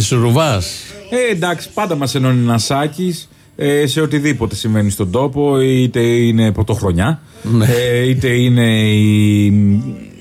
Σάκη Ρουβάς. Ε, εντάξει, πάντα μας ενώνει ένα σάκι ε, σε οτιδήποτε συμβαίνει στον τόπο, είτε είναι πρωτοχρονιά, Ναι. ε, είτε είναι η,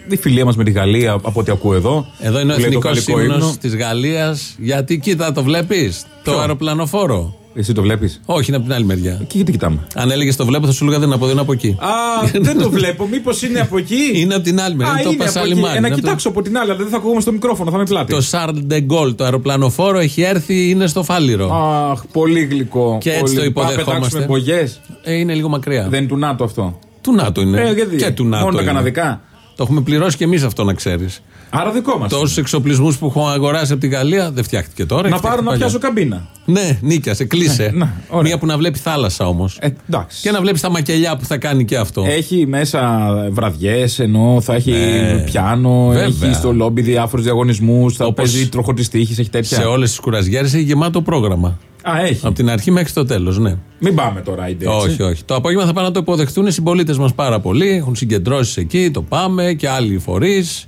η φιλία μας με τη Γαλλία, από ό,τι ακούω εδώ. Εδώ είναι ο που λέει το εθνικός γαλλικό ύμνο ύμνο. της Γαλλίας. Γιατί κοίτα, το βλέπεις. Το Ποιο; αεροπλανοφόρο. Εσύ το βλέπεις; Όχι, είναι από την άλλη μεριά. Εκεί γιατί κοιτάμε; Αν έλεγες το βλέπω, θα σου έλεγα δεν είναι από εδώ, είναι από εκεί. Α, δεν το βλέπω. Μήπως είναι από εκεί; Είναι από την άλλη μεριά. Α, είναι το είναι από εκεί. Πασαλιμάνι. Ε, να είναι από το- κοιτάξω από την άλλη, αλλά δεν θα ακούγομαι στο μικρόφωνο, θα με πλάτη. Το Charles de Gaulle, το αεροπλανοφόρο, έχει έρθει, είναι στο Φάληρο. Αχ, πολύ γλυκό. Και έτσι πολύ. το Πάμε, υποδεχόμαστε. πετάξουμε μπογιές. Ε, είναι λίγο μακριά. Δεν είναι του ΝΑΤΟ αυτό. Του ΝΑΤΟ είναι. Ε, γιατί; Και του ΝΑΤΟ. Μόνο τα είναι. καναδικά. Το έχουμε πληρώσει και εμείς αυτό να ξέρεις. Άρα δικό μας. Τόσους εξοπλισμούς που έχω αγοράσει από τη Γαλλία δεν φτιάχτηκε τώρα. Να έχει πάρω να φτιαχτεί πιάσω παλιά. καμπίνα. Ναι, νίκιασε, κλείσε. Ναι, ναι, ωραία. Μία που να βλέπει θάλασσα όμως. Ε, εντάξει. Και να βλέπεις τα μακελιά που θα κάνει και αυτό. Έχει μέσα βραδιές, ενώ θα έχει Ναι. πιάνο, Βέβαια. έχει στο λόμπι διάφορους διαγωνισμούς, θα Όπως παίζει τροχωτή τύχης, έχει τέτοια. Σε όλες τις κουραζιέρε έχει γεμάτο πρόγραμμα. Α, έχει. Από την αρχή μέχρι το τέλος, ναι. Μην πάμε τώρα, είτε έτσι. Όχι, όχι. Το απόγευμα θα πάνε να το υποδεχτούν οι συμπολίτες μας πάρα πολύ. Έχουν συγκεντρώσεις εκεί, το πάμε και άλλοι φορείς,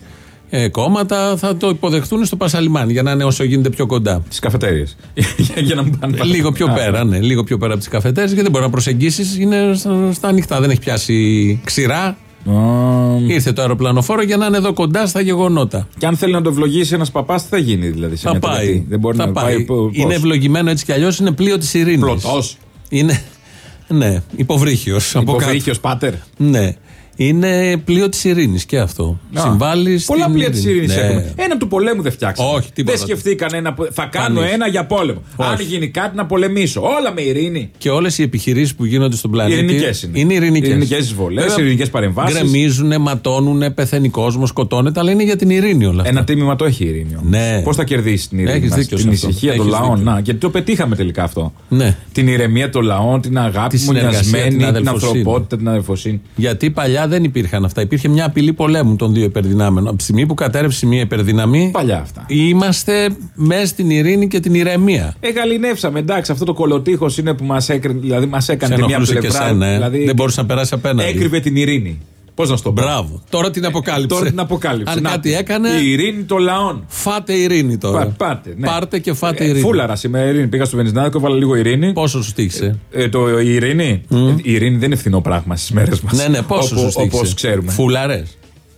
ε, κόμματα. Θα το υποδεχτούν στο Πασαλιμάνι για να είναι όσο γίνεται πιο κοντά. Στι καφετέρειες. για να μην πάνε. Λίγο πιο Α, πέρα, ναι. Λίγο πιο πέρα από τις καφετέρε γιατί δεν μπορεί να προσεγγίσεις. Είναι στα, στα ανοιχτά. Δεν έχει πιάσει ξηρά. Α, Ήρθε το αεροπλανοφόρο για να είναι εδώ κοντά στα γεγονότα. Και αν θέλει να το ευλογήσει ένας παπάς, τι θα γίνει δηλαδή σε Θα μια πάει. τελετή. Δεν μπορεί θα να πάει. πάει. πώς; Είναι ευλογημένο έτσι κι αλλιώς. Είναι πλοίο της ειρήνης. Πλωτός. Είναι. Ναι, υποβρύχιος. Υποβρύχιος πάτερ. Ναι. Είναι πλοίο της ειρήνης και αυτό. Α, Συμβάλλει. Πολλά στην πλοία της ειρήνη Ναι. έχουμε. Ένα του πολέμου δεν φτιάξαμε. Όχι, τίποτα. Δεν σκεφτήκαν ένα. που- Θα κάνω Κανείς. ένα για πόλεμο. Αν Όχι. γίνει κάτι να πολεμήσω. Όλα με ειρήνη. Και όλες οι επιχειρήσεις που γίνονται στον πλανήτη. Ειρηνικές είναι. Είναι ειρηνικές. Ειρηνικές εισβολές, ειρηνικές παρεμβάσεις. Γκρεμίζουν, ματώνουν, πεθαίνει κόσμος, σκοτώνεται, αλλά είναι για την ειρήνη όλα αυτά. Ένα τίμημα το έχει η ειρήνη. όμως. Ναι. Πώς θα κερδίσει την ειρήνη, Έχεις μας, δίκιο την σε αυτό. ησυχία των Έχεις λαών. δίκιο. Να, γιατί το πετύχαμε τελικά αυτό. Ναι. Την ηρεμία των λαών, την αγάπη, Τη συνεργασία, μονιασμένη, την την, αδελφοσύνη. ανθρωπότητα, την αδελφοσύνη. Γιατί παλιά δεν υπήρχαν αυτά. Υπήρχε μια απειλή πολέμου των δύο υπερδυνάμεων. Από τη στιγμή που κατέρευσε μία υπερδύναμη, Παλιά αυτά. είμαστε μέσα στην ειρήνη και την ηρεμία. Ε, γαλινεύσαμε. Εντάξει, αυτό το κολοτύχος είναι που μας έκανε, δηλαδή μας έκανε Σε τη μια ενοχλούσε πλευρά. και σένα, ε. δηλαδή, Δεν μπορούσε να περάσει απέναντι. Έκρυβε την ειρήνη. Πώς να στο πω; Μπράβο. Τώρα την αποκάλυψε. Τώρα την αποκάλυψε. Αν Να, κάτι έκανε, Η ειρήνη των λαών. φάτε ειρήνη τώρα. Πα- πάτε, ναι. Πάρτε και φάτε Ε, ειρήνη. Φούλαρα σήμερα ειρήνη. Πήγα στο Βενιζνάδικο, έβαλα λίγο ειρήνη. Πόσο σου τύχησε. Ε, το, η ειρήνη. Ε, η ειρήνη δεν είναι φθηνό πράγμα στις μέρες μας. Ναι, ναι, πόσο σου τύχησε. Όπω ξέρουμε. Φουλαρέ.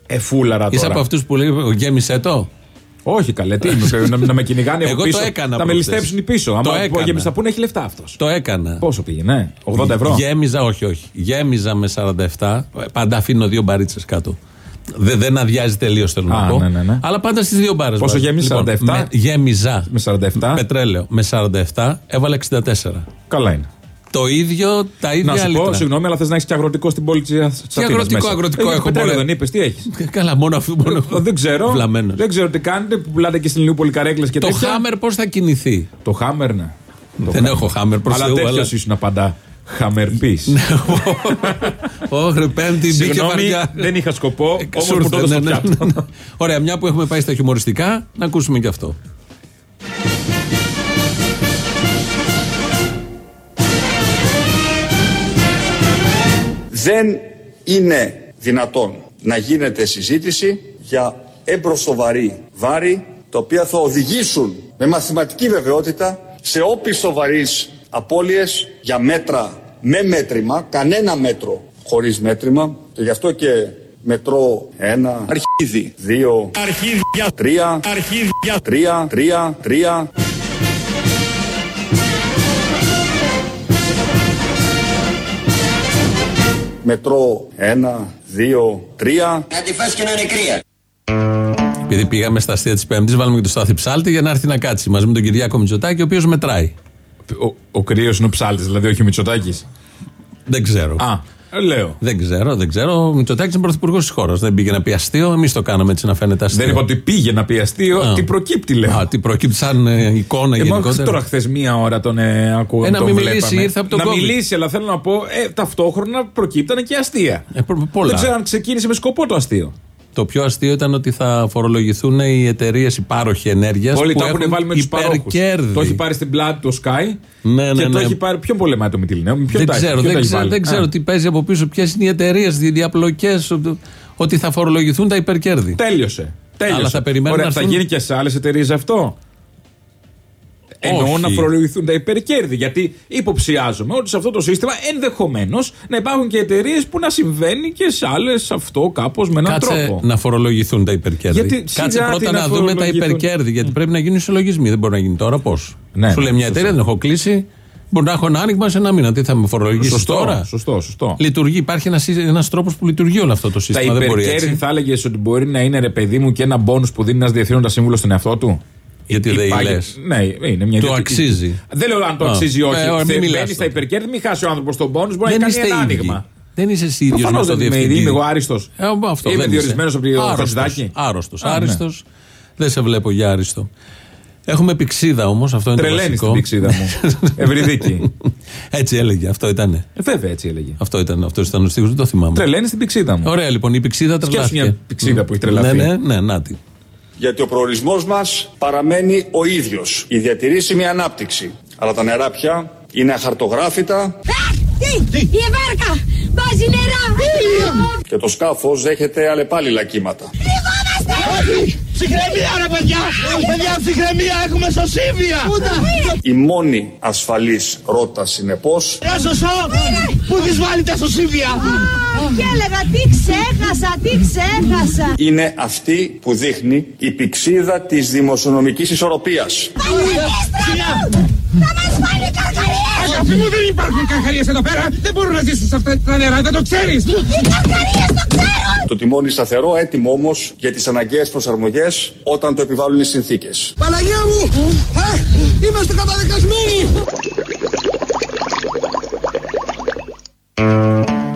Ε, φούλαρα τώρα. Είσαι από αυτούς που λέει γέμισε το. Όχι καλέ, τι είμαι, πρέπει να, να με κυνηγάνε από Εγώ πίσω. το έκανα Να με προχτές. ληστέψουν πίσω. Το Άμα έκανα. γέμισε θα πούνε έχει λεφτά αυτός. Το έκανα. Πόσο πήγαινε, 80 ευρώ; Γέμιζα, όχι, όχι. Γέμιζα με 47. Ε, Πάντα αφήνω δύο μπαρίτσες κάτω. Δεν, δεν αδειάζει τελείως, θέλω Α, να πω. ναι, ναι, ναι. Αλλά πάντα στις δύο μπάρες. Πόσο γέμισε, 47? Με, γέμιζα. Με 47. Πετρέλαιο. Με 47 έβαλα 64. Καλά είναι. Το ίδιο, τα ίδια Να σου λίτρα. πω, συγγνώμη, αλλά θες να έχεις και αγροτικό στην πόλη της Αθήνας. αγροτικό, αγροτικό έχω, Πετρέλαιο μωρέ. δεν είπες, τι έχεις. Καλά, μόνο αφού μόνο. Δεν ξέρω. Βλαμμένος. Δεν ξέρω τι κάνετε που πουλάτε και στην Λιούπολη καρέκλες και Το τέτοια. χάμερ πώς θα κινηθεί; Το χάμερ, ναι. Το Δεν έχω χάμερ προς Αλλά Θεού. τέτοιος Αλλά... ήσουν απαντά. Χαμερπής. Όχι, πέμπτη μπήκε Συγγνώμη, βαριά. δεν είχα σκοπό. Ε, Όμως σου μου ήρθε, το έδωσε ναι, στο ναι, πιάτο. ναι. Ωραία, μια που έχουμε πάει στα χιουμοριστικά, να ακούσουμε και αυτό. δεν είναι δυνατόν να γίνεται συζήτηση για εμπροσοβαρή βάρη τα οποία θα οδηγήσουν με μαθηματική βεβαιότητα σε όπιστο βαρύς απώλειες για μέτρα με μέτρημα, κανένα μέτρο χωρίς μέτρημα. Και γι' αυτό και μετρό ένα, αρχίδι, 2, αρχίδια, τρία, αρχίδια, 3, 3, 3. μετρό 1, 2, 3. Να τη φας και να είναι κρύα. Επειδή πήγαμε στα αστεία της Πέμπτης, βάλουμε και το Στάθη Ψάλτη για να έρθει να κάτσει μαζί με τον Κυριάκο Μητσοτάκη, ο οποίος μετράει. Ο, ο κρύος είναι ο Ψάλτης, δηλαδή όχι ο Μητσοτάκης. Δεν ξέρω. Α. Λέω. Δεν ξέρω, δεν ξέρω. Ο Μητσοτάκης είναι πρωθυπουργός της χώρας. Δεν πήγε να πει αστείο. Εμείς το κάναμε έτσι να φαίνεται αστείο. Δεν είπα ότι πήγε να πει αστείο, Α. τι προκύπτει λέω. Α, τι προκύπτει σαν ε, εικόνα Ε, μα γενικότερα. τώρα χθες μία ώρα τον ε, ακούγαμε. Ε, να τον μην μιλήσει, βλέπαμε. ήρθε από τον Να COVID. μιλήσει, αλλά θέλω να πω, ε, ταυτόχρονα προκύπτανε και αστεία. Ε, πο- πολλά. Δεν ξέρω αν ξεκίνησε με σκοπό το αστείο. Το πιο αστείο ήταν ότι θα φορολογηθούν οι εταιρείες υπάροχοι ενέργειας. Όλοι που τα έχουν έχουν βάλει με τους παρόχους. υπερκέρδη. Το έχει πάρει στην πλάτη το Sky Ναι, ναι, και το ναι. έχει πάρει. Ποιον πολεμάει το Μητυλινέο, με ποιον Δεν τα έχει, ξέρω, ποιον δεν τα έχει ξέρω, βάλει; δεν ξέρω Α, τι παίζει από πίσω, ποιες είναι οι εταιρείες, οι διαπλοκές, ότι θα φορολογηθούν τα υπερκέρδη. Τέλειωσε. Τέλειωσε. Αλλά θα περιμένουν Ωραία, να θα έρθουν- γίνει και σε άλλες εταιρείες αυτό; Εννοώ Όχι. να φορολογηθούν τα υπερκέρδη. Γιατί υποψιάζομαι ότι σε αυτό το σύστημα ενδεχομένως να υπάρχουν και εταιρείες που να συμβαίνει και σε άλλες αυτό κάπως με έναν Κάτσε τρόπο. να φορολογηθούν τα υπερκέρδη. Γιατί Κάτσε σιγά πρώτα τι να, να δούμε τα φορολογηθούν. υπερκέρδη. Γιατί πρέπει να γίνουν ισολογισμοί. Δεν μπορεί να γίνει τώρα πώς; Ναι, Σου λέει ναι, μια εταιρεία, δεν έχω κλείσει. Μπορεί να έχω ένα άνοιγμα σε ένα μήνα. Τι θα με φορολογήσει Σωστό, τώρα; σωστό, σωστό. Λειτουργεί. Υπάρχει ένας τρόπος που λειτουργεί όλο αυτό το Τα σύστημα. Δεν μπορεί υπερκέρδη έτσι. θα έλεγες ότι μπορεί να είναι ρε παιδί μου και ένα μπόνου που δίνει ένας διευθύνοντας σύμβουλος στον εαυτό του; Γιατί δεν Υπάρχει- λες. Ναι, είναι μια Του ιδιωτική- αξίζει. Δεν λέω αν το Α. αξίζει ή όχι. Ε, ωραία, μην Θε- μιλάς Μπαίνεις στα τότε. υπερκέρδη, μην χάσει ο άνθρωπος τον πόνους, μπορεί Δεν να είστε κάνει ένα ίδιοι. άνοιγμα. Δεν είσαι εσύ ίδιος με Προφανώς το δεν είμαι διευθυντή. ίδιο, είμαι εγώ άριστος. Ε, αυτό Είμαι δεν είσαι. διορισμένος από το Άρρωστος, Χατζηδάκη. Άρρωστος, Α, ναι. άριστος. Δεν σε βλέπω για άριστο. Έχουμε πηξίδα όμως, αυτό είναι Τρελαίνεις το την βασικό. πηξίδα μου. Ευρυδίκη. Έτσι έλεγε, αυτό ήταν. Ε, Βέβαια έτσι έλεγε. Αυτό ήταν, αυτός ήταν ο στίχος, δεν το θυμάμαι. Τρελαίνεις την πηξίδα μου. Ωραία λοιπόν, η πηξίδα Σκέψου τρελάθηκε. μια πηξίδα που έχει τρελαθεί. Ναι, ναι, ναι, νάτι. Γιατί ο προορισμός μας παραμένει ο ίδιος. Η διατηρήσιμη ανάπτυξη. Αλλά τα νερά πια είναι αχαρτογράφητα Τι! Η βάρκα! Βάζει νερά! και το σκάφος δέχεται αλλεπάλληλα κύματα. Ψυχραιμία ρε παιδιά! Παιδιά ψυχραιμία έχουμε σωσίβια! Η μόνη ασφαλής ρότα συνεπώς Ρε σωσό! Πού τις βάλει τα σωσίβια! Και έλεγα τι ξέχασα, τι ξέχασα! είναι αυτή που δείχνει η πηξίδα της δημοσιονομικής ισορροπίας. Θα μας βάλει καρκαρίες! Αγάπη μου δεν υπάρχουν καρχαρίες εδώ πέρα! Δεν μπορούν να ζήσουν σε αυτά τα νερά, δεν το ξέρεις! Οι καρκαρίες το ξέρω! Το τιμόνι σταθερό, έτοιμο όμως για τις αναγκαίες προσαρμογές όταν το επιβάλλουν οι συνθήκες. Παναγία μου! Είμαστε καταδικασμένοι!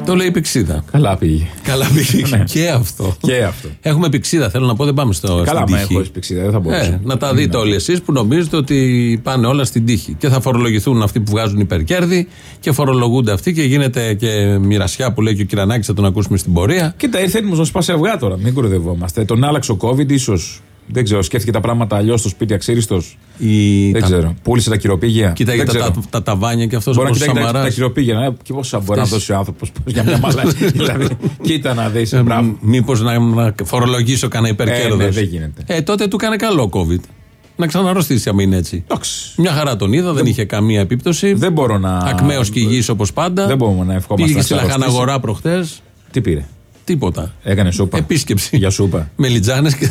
Το λέει η πηξίδα. Καλά πήγε. Καλά πήγε Ναι. και αυτό. Και αυτό. Έχουμε πηξίδα, θέλω να πω, δεν πάμε στο, Καλά, στην μα τύχη. έχω πηξίδα, δεν θα μπορούσα. Ε, να τα δείτε όλοι εσείς που νομίζετε ότι πάνε όλα στην τύχη. Και θα φορολογηθούν αυτοί που βγάζουν υπερκέρδη και φορολογούνται αυτοί και γίνεται και μοιρασιά που λέει και ο Κυρανάκης, θα τον ακούσουμε στην πορεία. Κοίτα, ήρθε έτοιμος να σπάσει αυγά τώρα. Μην κουρδευόμαστε. Τον άλλαξε ο COVID, ίσως. Δεν ξέρω, σκέφτηκε τα πράγματα αλλιώς στο σπίτι αξίριστος. Η... Δεν τα... ξέρω. Πούλησε τα κυροπήγια. Κοίταγε Δεν τα, ξέρω. τα, τα ταβάνια και αυτός Μπορεί να ο κοιτάει τα, Σαμαράς. τα χειροπήγαινα. Ε, Και πόσα μπορεί να Αυτές. δώσει ο άνθρωπος για μια μαλακή. δηλαδή, κοίτα να δεις. Μπράβο. Μήπως να, να φορολογήσω κανένα υπερκέρδος. Ε, ναι, δεν γίνεται. Ε, τότε του έκανε καλό COVID. Να ξαναρρωστήσει, άμα είναι έτσι. Εντάξει. Μια χαρά τον είδα, δεν είχε καμία επίπτωση. Δεν μπορώ να. Ακμαίος και υγιής όπως πάντα. Δεν μπορούμε να ευχόμαστε Πήγε να στη ξαρρωστήσει. Λαχαναγορά προχτές. Τι πήρε; Τίποτα. Έκανε σούπα. Επίσκεψη. Για σούπα. Με λιτζάνες και,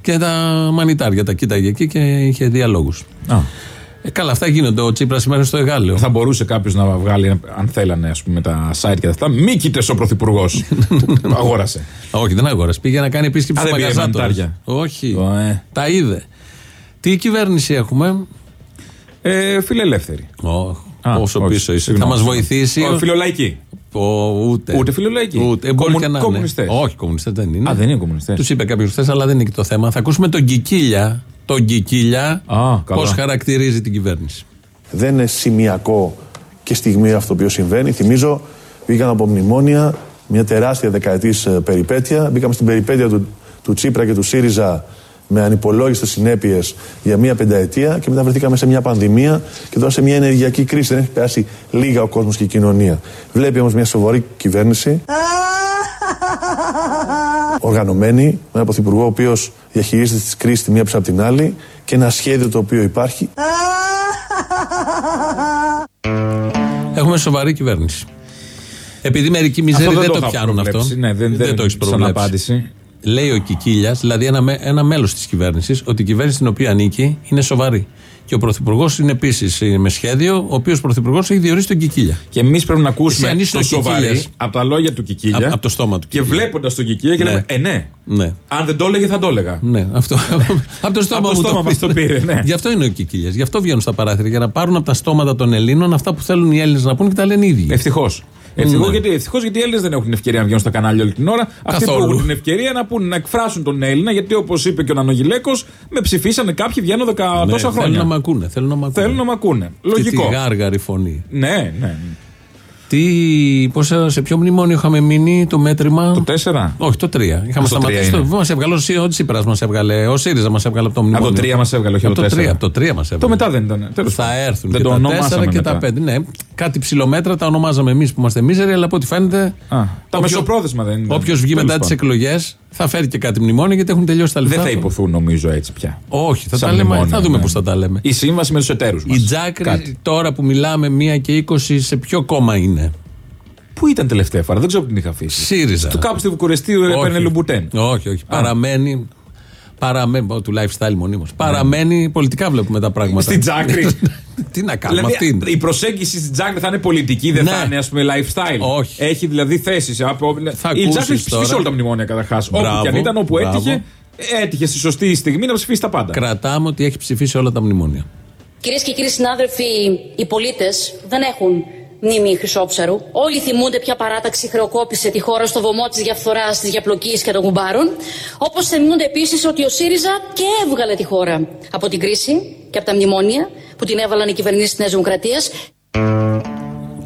και τα μανιτάρια. Τα κοίταγε εκεί και είχε διαλόγους. Α. Ε, καλά, αυτά γίνονται. Ο Τσίπρας σήμερα είναι στο Εγάλεο. Θα μπορούσε κάποιος να βγάλει, αν θέλανε, ας πούμε, τα site και αυτά. Μη κοίτες ο πρωθυπουργός. Αγόρασε. Όχι, δεν αγόρασε. Πήγε να κάνει επίσκεψη Α, στο δεν πήγε μαγαζάτο. μανιτάρια. Όχι. Ω, ε. Τα είδε. Τι κυβέρνηση έχουμε; Ε, φιλελεύθερη. Ω, Α, Πόσο όχι, πίσω είσαι. συγγνώμη. Θα μας βοηθήσει. Ω, φιλολαϊκή. Ο, ούτε. Ούτε φιλολαϊκή. Ούτε. Ε, μπορεί Κομμουν- και να είναι. κομμουνιστές. Όχι, κομμουνιστές δεν είναι. Α, δεν είναι κομμουνιστές. Τους είπε κάποιος χθες, αλλά δεν είναι και το θέμα. Θα ακούσουμε τον Κικίλια. Τον Κικίλια. Α, καλά. Πώς χαρακτηρίζει την κυβέρνηση. Δεν είναι σημειακό και στιγμή αυτό το οποίο συμβαίνει. Θυμίζω, βγήκαμε από μνημόνια, μια τεράστια δεκαετής περιπέτεια. Μπήκαμε στην περιπέτεια του, του Τσίπρα και του ΣΥΡΙΖΑ με ανυπολόγιστες συνέπειες για μια πενταετία και μετά βρεθήκαμε σε μια πανδημία και τώρα σε μια ενεργειακή κρίση. Δεν έχει περάσει λίγα ο κόσμος και η κοινωνία. Βλέπει όμως μια σοβαρή κυβέρνηση. Οργανωμένη, με έναν πρωθυπουργό ο οποίος διαχειρίζεται τις κρίσεις τη μία πίσω από την άλλη και ένα σχέδιο το οποίο υπάρχει. Έχουμε σοβαρή κυβέρνηση. Επειδή μερικοί μιζέροι Αυτό δεν, δεν το, είχα πιάνουν αυτό. προβλέψει. Ναι, δεν- δεν- το έχεις σαν προβλέψει. απάντηση. Λέει ο Κικίλιας, δηλαδή ένα, με- ένα μέλος της κυβέρνησης, ότι η κυβέρνηση στην οποία ανήκει είναι σοβαρή. Και ο πρωθυπουργός είναι επίσης με σχέδιο, ο οποίος πρωθυπουργός έχει διορίσει τον Κικίλια. Και εμείς πρέπει να ακούσουμε Εσύ αν είσαι το ο σοβαρή Κικίλιας, από τα λόγια του Κικίλια. απ' απ' το στόμα του Και Κικίλια. βλέποντας τον Κικίλια και Ναι. λέμε, Ε, ναι. Ναι. Αν δεν το έλεγε, θα το έλεγα. Ναι, αυτό. από το στόμα, Από το μου στόμα μας το πήρε, ναι. Γι' αυτό είναι ο Κικίλιας. Γι' αυτό βγαίνουν στα παράθυρα. Για να πάρουν από τα στόματα των Ελλήνων αυτά που θέλουν οι Έλληνες να πούν και τα λένε οι ίδιοι. Ευτυχώς. Ευτυχώς Ναι. γιατί, ευτυχώς γιατί οι Έλληνες δεν έχουν την ευκαιρία να βγαίνουν στα κανάλια όλη την ώρα. Αυτοί που Καθόλου. έχουν την ευκαιρία να, πούνε, να εκφράσουν τον Έλληνα, γιατί όπως είπε και ο Νανογιλέκος, με ψηφίσανε κάποιοι βγαίνουν δεκα Ναι, τόσα Θέλουν χρόνια. να μ' ακούνε. Θέλουν να μ' ακούνε. Θέλουν να μ' ακούνε. Και Λογικό. τη γάργαρη φωνή. Ναι, ναι. ναι. Τι, πώς, σε ποιο μνημόνιο είχαμε μείνει το μέτρημα; Το 4. Όχι, το 3. Είχαμε το σταματήσει. τρία Το, είναι. μας έβγαλε ο, Σι- ο Τσίπρας μας έβγαλε. Ο ΣΥΡΙΖΑ μας έβγαλε από το μνημόνιο. το τρία μας έβγαλε, όχι από από το το 3. τέσσερα. Από το 3 μας έβγαλε. Το μετά δεν ήταν. Τέλος Θα πάντων. έρθουν δεν και το τα ονομάσαμε 4 και τα μετά. 5. Ναι, κάτι ψηλομέτρα τα ονομάζαμε εμείς που είμαστε μίζεροι, αλλά από ό,τι φαίνεται. Α, τα όποιο- μεσοπρόθεσμα δεν είναι. Όποιος βγει Τέλος μετά τις πάντων. εκλογές θα φέρει και κάτι μνημόνιο γιατί έχουν τελειώσει τα λεφτά. Δεν θα του. υποθούν νομίζω έτσι πια. Όχι, θα Σαν τα λέμε. μνημόνιο, Θα δούμε ναι. πώς θα τα λέμε. Η σύμβαση με τους εταίρους μας. Η Τζάκρη τώρα που μιλάμε, 1 και 20, σε ποιο κόμμα είναι; Πού ήταν τελευταία φορά, δεν ξέρω που την είχα αφήσει. ΣΥΡΙΖΑ. Του κάπου στη Βουκουρεστή έπαιρνε λουμπουτέν. Όχι, όχι. Παραμένει. Παραμένει, πω, του lifestyle μονίμως. Παραμένει, πολιτικά βλέπουμε τα πράγματα. Στην Τζάκρη. Τι να κάνουμε, Δηλαδή αυτή είναι. η προσέγγιση στην Τζάκρη θα είναι πολιτική, δεν Ναι. θα είναι ας πούμε lifestyle. Όχι. Έχει δηλαδή θέσεις. Από... Θα η Τζάκρη ακούσεις έχει ψηφίσει τώρα. όλα τα μνημόνια καταρχάς. Όπου Μπράβο, και αν ήταν, όπου μπράβο. έτυχε, έτυχε στη σωστή στιγμή να ψηφίσει τα πάντα. Κρατάμε ότι έχει ψηφίσει όλα τα μνημόνια. Κυρίες και κύριοι συνάδελφοι, οι πολίτες δεν έχουν μνήμη Χρυσόψαρου. Όλοι θυμούνται ποια παράταξη χρεοκόπησε τη χώρα στο βωμό της διαφθοράς, της διαπλοκής και των κουμπάρων. Όπως θυμούνται επίσης ότι ο ΣΥΡΙΖΑ και έβγαλε τη χώρα από την κρίση και από τα μνημόνια που την έβαλαν οι κυβερνήσεις της Νέας Δημοκρατίας.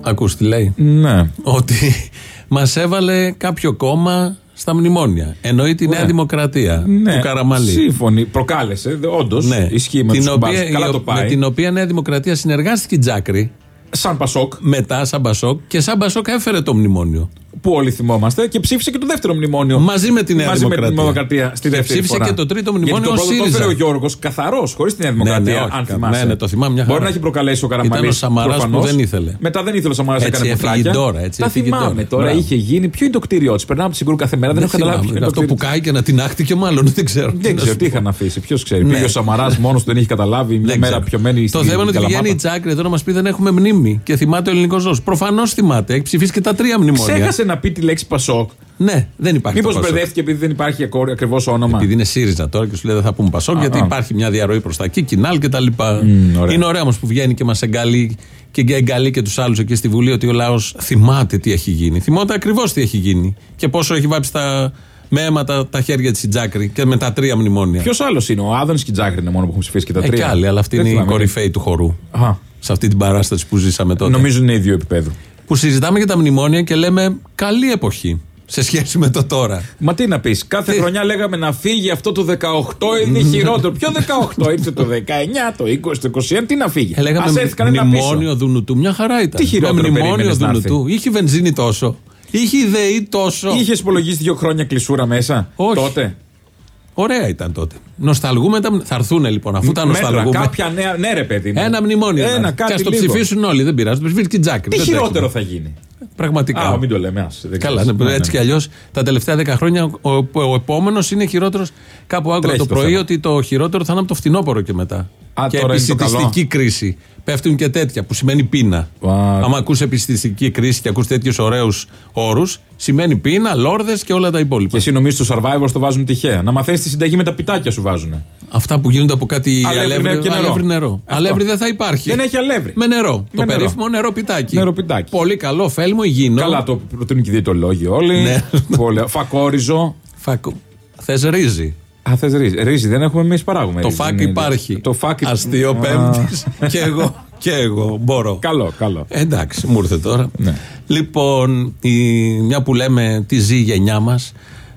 Ακούς τι λέει; Ναι. Ότι μας έβαλε κάποιο κόμμα στα μνημόνια. Εννοεί τη Νέα Δημοκρατία Ναι. του Καραμαλή. Σύμφωνη. Προκάλεσε. Όντως. Ναι. Ισχύει με Την του οποία- Καλά η- το πάει. Με την οποία Νέα Δημοκρατία συνεργάστηκε η Τζάκρη Σαν Πασόκ. μετά σαν Μπασόκ και σαν Μπασόκ έφερε το μνημόνιο. Που όλοι θυμόμαστε και ψήφισε και το δεύτερο μνημόνιο. Μαζί με τη Νέα Μαζί με Δημοκρατία. την Δημοκρατία στη Και δεύτερη ψήφισε φορά. και το τρίτο μνημόνιο Γιατί ο το πρώτο το ΣΥΡΙΖΑ. έφερε ο Γιώργος καθαρός, χωρίς τη Νέα Δημοκρατία. Ναι, ναι, όχι, αν κα- θυμάσαι. ναι, ναι, το θυμάμαι μια Μπορεί χαρά. να έχει προκαλέσει ο Καραμαλής. Ήταν ο Σαμαράς που δεν ήθελε. Μετά δεν ήθελε ο Σαμαράς να Έτσι κάνει έφυγε κουτράκια. τώρα, έτσι Τα έφυγε θυμάμαι τώρα. τώρα. Μπράβο. Είχε γίνει. Ποιο είναι το κτίριό της. Περνάω από τη Συγκρού κάθε μέρα. Δεν Δεν έχω καταλάβει. θυμάμαι. ποιο είναι το Αυτό που κτίριο. κάει και να την άχτηκε, μάλλον δεν ξέρω. Δεν να ξέρω σου τι πω. είχαν αφήσει. Ποιος ξέρει. Ναι. Πήγε ο Σαμαράς μόνος του δεν είχε καταλάβει. Μια Δεν μέρα ξέρω. πιωμένη Το στην θέμα είναι ότι Καλαμάτα. βγαίνει η Τσάκρη εδώ να μας πει δεν έχουμε μνήμη και θυμάται ο ελληνικός λαός. Προφανώς θυμάται. Έχει ψηφίσει και τα τρία μνημόνια. Ξέχασε να πει τη λέξη Πασόκ. Ναι, δεν υπάρχει. Μήπως το Πασόκ. μπερδεύτηκε επειδή δεν υπάρχει ακριβώς όνομα; Επειδή είναι ΣΥΡΙΖΑ τώρα και σου λέει δεν θα πούμε Πασόκ, Α, γιατί α. υπάρχει μια διαρροή προς τα εκεί, κοινάλ και τα λοιπά. ωραία. Είναι ωραίο όμως που βγαίνει και μας εγκαλεί και εγκαλεί και τους άλλους εκεί στη Βουλή ότι ο λαός θυμάται τι έχει γίνει. Θυμόταν ακριβώς τι έχει γίνει και πόσο έχει βάψει τα, με αίματα τα χέρια της η Τζάκρη και με τα τρία μνημόνια. Ποιος άλλος είναι, ο Άδωνης και η Τζάκρη είναι μόνο που έχουν ψηφίσει και τα Ε, τρία; και άλλοι, αλλά αυτή Δεν είναι η θυμάμαι. κορυφαίοι του χορού. Αχα. Σε αυτή την παράσταση που ζήσαμε τότε. Νομίζω είναι ίδιο επίπεδο. Που συζητάμε για τα μνημόνια και λέμε καλή εποχή σε σχέση με το τώρα. Μα τι να πεις, κάθε Τι- χρονιά λέγαμε να φύγει αυτό το 18 είναι χειρότερο. Ποιο 18, ήρθε το 19, το 20, το 21, τι να φύγει. Ε, λέγαμε Ας έρθει κανένα πίσω. μνημόνιο Δουνουτού. Μια χαρά ήταν. Τι χειρότερο Με μνημόνιο περίμενες να έρθει; Δουνουτού. Είχε βενζίνη τόσο. Είχε ιδεή τόσο. Είχες υπολογίσει δύο χρόνια κλεισούρα μέσα. Όχι. Τότε; Ωραία ήταν τότε. Νοσταλγούμε τα. Θα έρθουν λοιπόν, αφού τα Μέτρα, νοσταλγούμε. κάποια νέα. Ναι, ρε παιδί. μου. Ένα μνημόνιο. Ένα, να- κάτι και ας το λίγο. ψηφίσουν όλοι. Δεν πειράζει. Το ψηφίσει και η Τζάκρη. Τι δεν χειρότερο τρέχει. θα γίνει; Πραγματικά. Α, μην το λέμε. Ας, δεν Καλά, ξέρεις. ναι, Ναι, έτσι ναι. κι αλλιώς τα τελευταία 10 χρόνια ο, ο, ο επόμενος είναι χειρότερος. Κάπου άκουγα Τρέχει το το πρωί θέμα. ότι το χειρότερο θα είναι από το φθινόπωρο και μετά. Α, και τώρα είναι το καλό. επιστημιστική κρίση. Πέφτουν και τέτοια που σημαίνει πείνα. Α. Άμα ακούς επισιτιστική κρίση και ακούς τέτοιους ωραίους όρους, σημαίνει πείνα, λόρδες και όλα τα υπόλοιπα. Και εσύ νομίζεις το survivor το βάζουν τυχαία. Να μαθαίνεις τη συνταγή με τα πιτάκια σου βάζουν. Αυτά που γίνονται από κάτι Αλεύρι, αλεύρι, νερό και νερό. αλεύρι νερό. Αυτό. Αλεύρι δεν θα υπάρχει. Δεν έχει αλεύρι. Με νερό. Με το νερό. περίφημο νερό πιτάκι. Νερό πιτάκι. Πολύ καλό, φέλμο, υγιεινό. Καλά, το προτείνουν και οι διαιτολόγοι όλοι. Ναι. Πολύ- Φακόρυζο. Φακ... Θες ρύζι. Α, θες ρύζι. Ρύζι δεν έχουμε εμείς παράγουμε. Το ρύζι. φακ Είναι- υπάρχει. Το φακ Αστείο Α, πέμπτη. και εγώ. Και εγώ μπορώ. Καλό, καλό. Ε, Εντάξει, μου ήρθε τώρα. Ναι. Λοιπόν, η, μια που λέμε τι ζει η γενιά μας.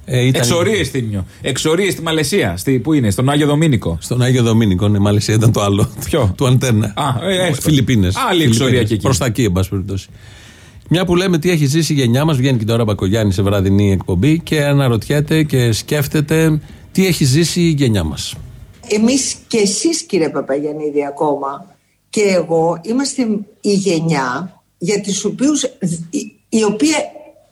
Ε, ήταν Εξορίες Θήμιο. Εξορίες στη Μαλαισία. Στη, πού είναι, στον Άγιο Δομήνικο. Στον Άγιο Δομήνικο, ναι, μάλιστα ήταν το άλλο. Ποιο; του Αντένα. Α, ε, έστω. Φιλιππίνες. Άλλη εξορία και εκεί. Προς τα εκεί, εν πάση περιπτώσει. Μια που λέμε τι έχει ζήσει η γενιά μας, βγαίνει και τώρα Μπακογιάννη σε βραδινή εκπομπή και αναρωτιέται και σκέφτεται τι έχει ζήσει η γενιά μας. Εμείς και εσείς κύριε Παπαγιαννίδη ακόμα και εγώ είμαστε η γενιά για τις οποίους, η, η οποία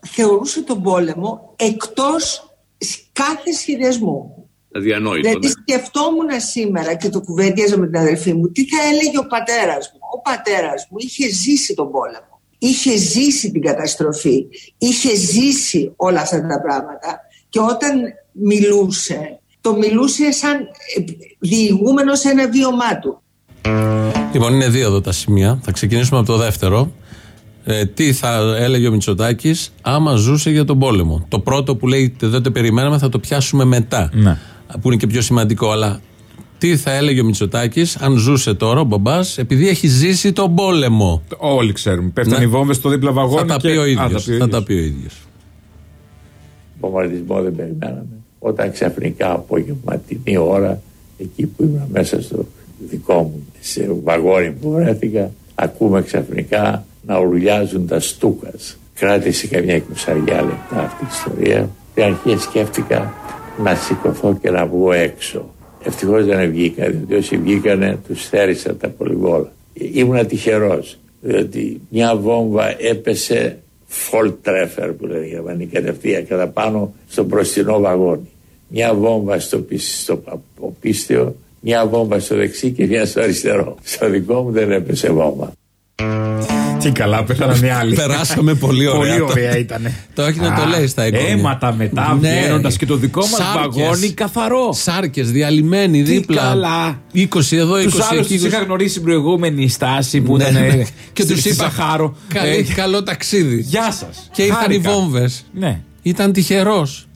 θεωρούσε τον πόλεμο εκτός σ- κάθε σχεδιασμού. Αδιανόητο. Δηλαδή ναι. σκεφτόμουν σήμερα και το κουβέντιαζα με την αδελφή μου τι θα έλεγε ο πατέρας μου. Ο πατέρας μου είχε ζήσει τον πόλεμο. Είχε ζήσει την καταστροφή. Είχε ζήσει όλα αυτά τα πράγματα. Και όταν μιλούσε, το μιλούσε σαν ε, διηγούμενος σε ένα βίωμά του. Λοιπόν, είναι δύο εδώ τα σημεία. Θα ξεκινήσουμε από το δεύτερο. Ε, τι θα έλεγε ο Μητσοτάκης άμα ζούσε για τον πόλεμο; Το πρώτο που λέει δεν το περιμέναμε θα το πιάσουμε μετά. Ναι. Που είναι και πιο σημαντικό. Αλλά τι θα έλεγε ο Μητσοτάκης αν ζούσε τώρα ο μπαμπάς, επειδή έχει ζήσει τον πόλεμο; Όλοι ξέρουμε. Πέφτουν Ναι. οι βόμβες στο δίπλα βαγόνι. Θα τα και- πει ο Α, ίδιος. τα πει ο Θα τα ίδιος. πει ο ίδιος. βομβαρδισμό δεν περιμέναμε. Όταν ξαφνικά απογευματινή ώρα, εκεί που ήμουν μέσα στο δικό μου σε βαγόνι που βρέθηκα, ακούμε ξαφνικά να ουρλιάζουν τα στούκας. Κράτησε καμιά εικοσαριά λεπτά αυτή η ιστορία. Στην αρχής σκέφτηκα να σηκωθώ και να βγω έξω. Ευτυχώς δεν βγήκα, διότι όσοι βγήκανε τους θέρισα τα πολυβόλα. Ήμουνα τυχερός, διότι μια βόμβα έπεσε Volltreffer που λένε οι Γερμανοί κατευθείαν κατά πάνω στο μπροστινό βαγόνι. Μια βόμβα στο, πισ- στο πίστιο, μια βόμβα στο δεξί και μια στο αριστερό. Στο δικό μου δεν έπεσε βόμβα. Τι καλά, πέθαναν οι άλλοι. Περάσαμε πολύ ωραία. Πολύ ωραία ήταν. Το όχι να το λέει στα εγγόνια. Αίματα μετά Ναι. βγαίνοντας και το δικό μας Σάρκες. βαγόνι καθαρό. Σάρκες, διαλυμένοι Τι δίπλα. καλά. 20 εδώ, 20 Του άλλους εκεί. τους είχα γνωρίσει στην προηγούμενη στάση που Ναι, ήταν. ναι. ε, Και στη- τους στη είπα. Σαχάρο. Καλή, Ε, καλό ταξίδι. Γεια σας. Και ήρθαν οι βόμβες. Ναι. Ήταν τυχερός.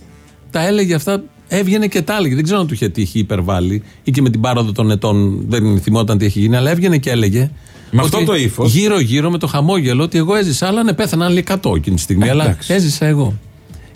Τα έλεγε αυτά, έβγαινε και τα έλεγε. Δεν ξέρω αν του είχε τύχει υπερβάλλει ή και με την πάροδο των ετών δεν θυμόταν τι έχει γίνει, αλλά έβγαινε και έλεγε. Με ότι αυτό το ύφος. Γύρω-γύρω με το χαμόγελο ότι εγώ έζησα, αλλά ναι, πέθαναν άλλοι 100 εκείνη τη στιγμή. αλλά εντάξει. έζησα εγώ.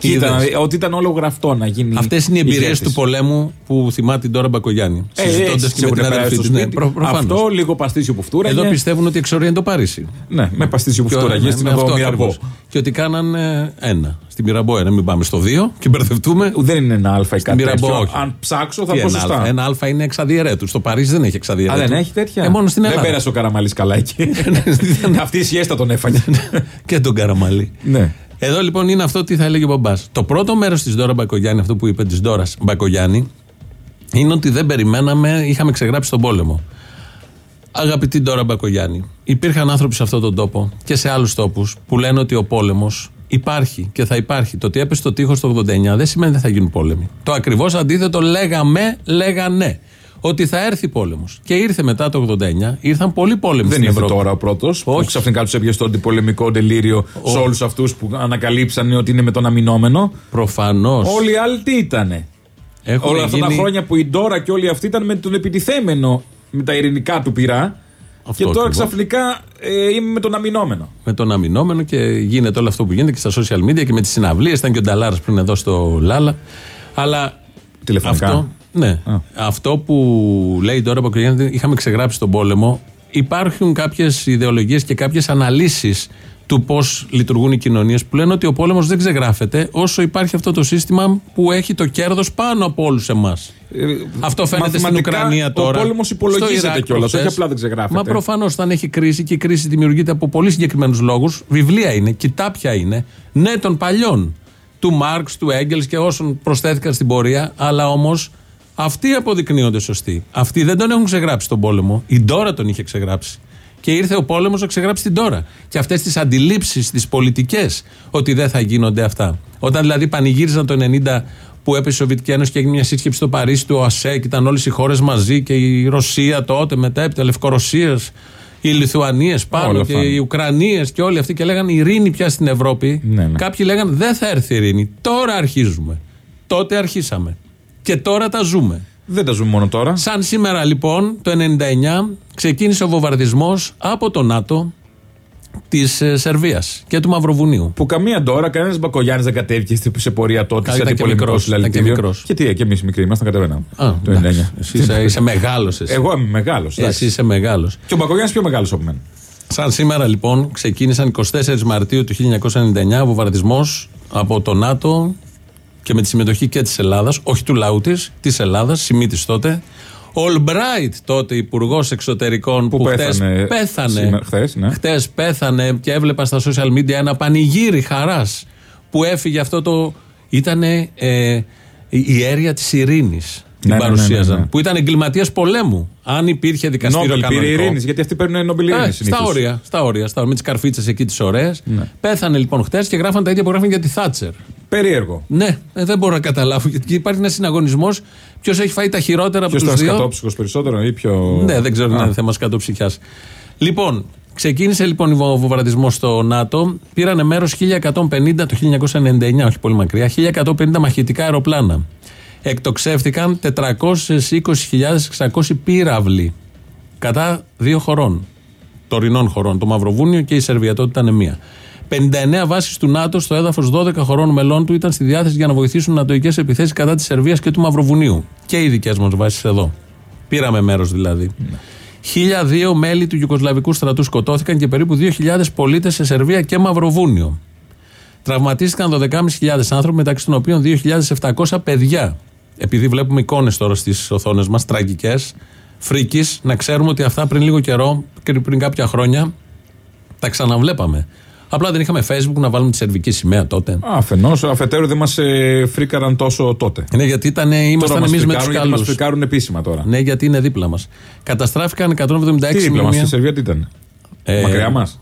Κοίτα, Είδες. ότι ήταν όλο γραφτό να γίνει. Αυτές είναι οι εμπειρίες ηγέτης. του πολέμου που θυμάται την τώρα Μπακογιάννη. Ε, Συζητώντας έτσι και με έχουν την περάσει αδελφή στο της. Ναι, σπίτι. προ, προφανώς. Αυτό λίγο παστίσιο που φτούραγε. Εδώ πιστεύουν ότι εξορία είναι το Παρίσι. Ναι, με παστίσιο που Και, φτούραγε ναι, στην με εδώ αυτό Μυραμπό. ακριβώς. Και ότι κάνανε ένα. Στην Μυραμπό ένα, μην πάμε στο δύο και μπερδευτούμε. Δεν είναι ένα αλφα ή κάτι Μυραμπό, τέτοιο. όχι. Αν ψάξω θα Τι πω ένα σωστά. αλφα; Ένα αλφα είναι εξαδιαιρέτου. Στο Παρίσι δεν έχει εξαδιαιρέτου. Α, δεν έχει τέτοια; Ε, μόνο στην δεν Ελλάδα. πέρασε ο Καραμαλής καλά εκεί. Αυτή η σιέστα τον έφαγε. και τον Καραμαλή. ναι. Εδώ λοιπόν είναι αυτό τι θα έλεγε ο μπαμπάς. Το πρώτο μέρος της Δώρα Μπακογιάννη, αυτό που είπε της Δώρα Μπακογιάννη, είναι ότι δεν περιμέναμε, είχαμε ξεγράψει τον πόλεμο. Αγαπητή Ντόρα Μπακογιάννη, υπήρχαν άνθρωποι σε αυτόν τον τόπο και σε άλλους τόπους που λένε ότι ο πόλεμος υπάρχει και θα υπάρχει. Το ότι έπεσε το τείχος το 89 δεν σημαίνει ότι θα γίνουν πόλεμοι. Το ακριβώς αντίθετο λέγαμε, λέγανε. Ότι θα έρθει πόλεμος. Και ήρθε μετά το 89, ήρθαν πολλοί πόλεμοι Δεν στην ήρθε Ευρώπη. τώρα ο πρώτος. Που Όχι. ξαφνικά τους έπιασε το αντιπολεμικό τελείριο σε όλους αυτούς που ανακαλύψανε ότι είναι με τον αμυνόμενο. Προφανώς. Όλοι οι άλλοι τι ήτανε; Όλα αυτά τα χρόνια που η Ντόρα και όλοι αυτοί ήταν με τον επιτιθέμενο με τα ειρηνικά του πυρά. Αυτό και τώρα ακριβώς. ξαφνικά ε, είμαι με τον αμυνόμενο. με τον αμυνόμενο και γίνεται όλο αυτό που γίνεται και στα social media και με τις συναυλίες. Ήταν και ο Νταλάρας πριν εδώ στο Λάλα. Αλλά Τηλεφωνικά. αυτό, ναι, Α. αυτό που λέει τώρα από είχαμε ξεγράψει τον πόλεμο. Υπάρχουν κάποιες ιδεολογίες και κάποιες αναλύσεις του πώς λειτουργούν οι κοινωνίες που λένε ότι ο πόλεμος δεν ξεγράφεται όσο υπάρχει αυτό το σύστημα που έχει το κέρδος πάνω από όλους εμάς. Αυτό φαίνεται στην Ε, μαθηματικά, Ουκρανία τώρα. Ο πόλεμος στο υπολογίζεται Ιράκ κιόλας. Όχι προχθές. απλά δεν ξεγράφεται. Μα προφανώς όταν έχει κρίση και η κρίση δημιουργείται από πολύ συγκεκριμένους λόγους. Βιβλία είναι, κοιτάπια είναι. Ναι, των παλιών. Του Μάρξ, του Έγκελς και όσων προσθέθηκαν στην πορεία. Αλλά όμως αυτοί αποδεικνύονται σωστοί. Αυτοί δεν τον έχουν ξεγράψει τον πόλεμο. Η Ντόρα τον είχε ξεγράψει. Και ήρθε ο πόλεμος να ξεγράψει την Ντόρα. Και αυτές τις αντιλήψεις, τις πολιτικές, ότι δεν θα γίνονται αυτά. Όταν δηλαδή πανηγύριζαν το 90 που έπεσε η Σοβιετική Ένωση και έγινε μια σύσκεψη στο Παρίσι του ΟΑΣΕ και ήταν όλες οι χώρες μαζί και η Ρωσία τότε, μετά έπειτα Λευκορωσίας, οι Λιθουανίες πάνω Όλα και φάνε. οι Ουκρανίες και όλοι αυτοί και λέγανε ειρήνη πια στην Ευρώπη. Ναι, ναι. Κάποιοι λέγανε δεν θα έρθει ειρήνη. Τώρα αρχίζουμε. Τότε αρχίσαμε. Και τώρα τα ζούμε. Δεν τα ζούμε μόνο τώρα. Σαν σήμερα λοιπόν το 99 ξεκίνησε ο βομβαρδισμός από το ΝΑΤΟ της ε, Σερβίας και του Μαυροβουνίου. Που καμία ντόρα, κανένας Μπακογιάννης δεν κατέβηκε στη- σε πορεία τότε Καλά, σε ήταν και αντιπολεμικό μικρός, ήταν και συλλαλητήριο. μικρός. Και τι, και εμείς μικροί ήμασταν κατεβαίναμε. Α, το εντάξει. 99. Εσύ είσαι, είσαι μεγάλος εσύ. Εγώ είμαι μεγάλος. Εσύ είσαι μεγάλος. Και ο Μπακογιάννης πιο μεγάλος από μένα. Σαν σήμερα λοιπόν ξεκίνησαν 24 Μαρτίου του 1999 ο βομβαρδισμός από το ΝΑΤΟ και με τη συμμετοχή και της Ελλάδας, όχι του λαού της, της Ελλάδας, σημίτης τότε. Ολμπράιτ τότε υπουργός εξωτερικών που, Που χτες πέθανε πέθανε. σήμερα- χθες, ναι. Χτες πέθανε και έβλεπα στα social media ένα πανηγύρι χαράς που έφυγε αυτό το... Ήτανε ε, η αίρια της ειρήνης. Την Ναι, ναι, ναι, παρουσίαζαν. ναι, ναι. Που ήταν εγκληματίας πολέμου. Αν υπήρχε δικαστήριο Νόμπελ πήρε κανονικό. ειρήνης, γιατί αυτοί παίρνουν Νόμπελ Ε, ειρήνης. στα όρια, στα όρια, στα, με τις καρφίτσες εκεί τις ωραίες. Ναι. Πέθανε λοιπόν χτες και γράφαν τα ίδια που γράφαν για τη Θάτσερ. Περίεργο. Ναι, ε, δεν μπορώ να καταλάβω γιατί υπάρχει ένας συναγωνισμός. Ποιος έχει φάει τα χειρότερα από Ποιος τους ήταν δύο. σκατόψυχος περισσότερο ή πιο. Ναι, δεν ξέρω αν Α. είναι θέμα σκατοψυχιά. Λοιπόν, Ξεκίνησε λοιπόν ο βομβαρδισμός στο ΝΑΤΟ. Πήραν μέρος 1150 το 1999, όχι πολύ μακριά, 1150 μαχητικά αεροπλάνα. Εκτοξεύτηκαν 420.600 πύραυλοι κατά δύο χωρών. Τωρινών χωρών. Το Μαυροβούνιο και η Σερβία. Τότε ήταν μία. 59 βάσεις του ΝΑΤΟ στο έδαφος 12 χωρών μελών του ήταν στη διάθεση για να βοηθήσουν νατοικές επιθέσεις κατά της Σερβίας και του Μαυροβουνίου. Και οι δικές μας βάσεις εδώ. Πήραμε μέρος δηλαδή. 1002 μέλη του Ιουκοσλαβικού στρατού σκοτώθηκαν και περίπου 2.000 πολίτες σε Σερβία και Μαυροβούνιο. Τραυματίστηκαν 12.500 άνθρωποι, μεταξύ των οποίων 2.700 παιδιά. Επειδή βλέπουμε εικόνες τώρα στις οθόνες μας, τραγικές, φρίκης, να ξέρουμε ότι αυτά πριν λίγο καιρό, και πριν κάποια χρόνια, τα ξαναβλέπαμε. Απλά δεν είχαμε Facebook να βάλουμε τη σερβική σημαία τότε. Αφενός, αφετέρου δεν μας ε, φρίκαραν τόσο τότε. Ναι, γιατί ήταν, ήμασταν εμείς με τους Μας καλούς. φρικάρουν επίσημα τώρα. Ναι, γιατί είναι δίπλα μας. Καταστράφηκαν 176 Τι δίπλα μας, μνημεία. στη Σερβία τι ήταν; Ε, Μακριά μας;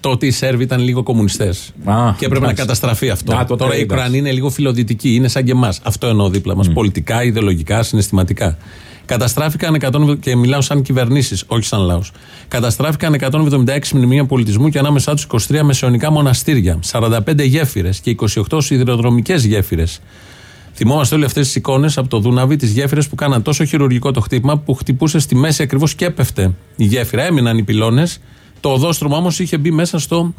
Τότε οι Σέρβοι ήταν λίγο κομμουνιστές. Και έπρεπε να καταστραφεί αυτό. Α, τότε Τώρα οι εντάξει. Ουκρανοί είναι λίγο φιλοδυτικοί, είναι σαν και εμάς. Αυτό εννοώ δίπλα μας. Πολιτικά, ιδεολογικά, συναισθηματικά. Καταστράφηκαν 100, και μιλάω σαν κυβερνήσεις, όχι σαν λαός. Καταστράφηκαν 176 μνημεία πολιτισμού και ανάμεσά τους 23 μεσαιωνικά μοναστήρια, 45 γέφυρες και 28 σιδηροδρομικές γέφυρες. Θυμόμαστε όλε αυτές τις εικόνες από το Δούναβι, τις γέφυρες που κάναν τόσο χειρουργικό το χτύπημα που χτυπούσε στη μέση ακριβώς και έπεφτε η γέφυρα. Έμειναν οι πυλώνες. Το οδόστρωμα όμως είχε μπει μέσα στο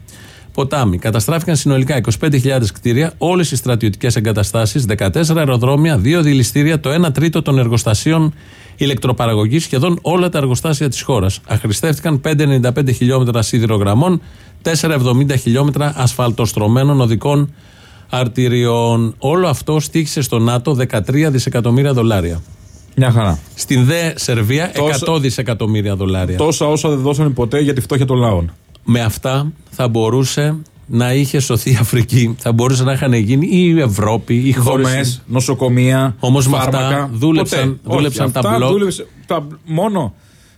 ποτάμι. Καταστράφηκαν συνολικά 25.000 κτίρια, όλες οι στρατιωτικές εγκαταστάσεις, 14 αεροδρόμια, 2 δηληστήρια, το 1 τρίτο των εργοστασίων ηλεκτροπαραγωγής, σχεδόν όλα τα εργοστάσια της χώρας. Αχρηστεύτηκαν 5,95 χιλιόμετρα σιδηρογραμμών, 4,70 χιλιόμετρα ασφαλτοστρωμένων οδικών αρτηριών. Όλο αυτό στήχησε στο ΝΑΤΟ 13 δισεκατομμύρια δολάρια. Μια χαρά. Στην ΔΕ Σερβία Τόσο- 100 δισεκατομμύρια δολάρια. Τόσα όσα δεν δώσανε ποτέ για τη φτώχεια των λαών. Με αυτά θα μπορούσε να είχε σωθεί η Αφρική, θα μπορούσε να είχαν γίνει η Ευρώπη, οι χώρες. Δομές, νοσοκομεία. Όμως με φάρμακα. αυτά δούλεψαν- Ποτέ. δούλεψαν Όχι, τα αυτά μπλοκ. δούλεψε- τα- μόνο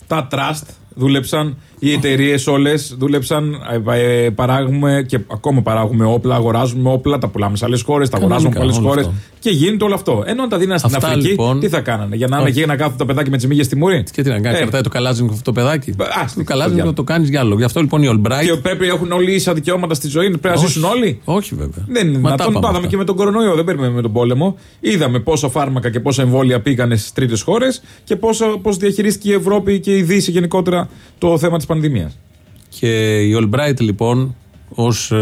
τα trust δούλεψαν, οι εταιρείες όλες δούλεψαν. ε, ε, παράγουμε και ακόμα παράγουμε όπλα, αγοράζουμε όπλα, τα πουλάμε σε άλλες χώρες, τα αγοράζουμε από Κανονικά, άλλες όλο χώρες. αυτό. Και γίνεται όλο αυτό. Ενώ αν τα δίνανε στην Αυτά, Αφρική, λοιπόν, τι θα κάνανε, για να είναι όχι. εκεί να κάθονται το παιδάκι με τις μύγες στη μούρη; Και τι να κάνει, Ε, κρατάει το καλάζινγκ αυτό το παιδάκι; Α, στο το καλάζινγκ διάλογο. να το κάνεις για άλλο. Γι' αυτό λοιπόν οι Ολμπράιτ. Και πρέπει να έχουν όλοι ίσα δικαιώματα στη ζωή, πρέπει να Όχι. ζήσουν όλοι; Όχι βέβαια. Δεν είναι Μα τα δυνατόν. Το είπαμε είδαμε αυτά. και με τον κορονοϊό. Δεν περιμένουμε με τον πόλεμο. Είδαμε πόσα φάρμακα και πόσα εμβόλια πήγανε στις τρίτες χώρες και πώς διαχειρίστηκε η Ευρώπη και η Δύση γενικότερα το θέμα της πανδημία. Και η Ολμπράιτ λοιπόν, ως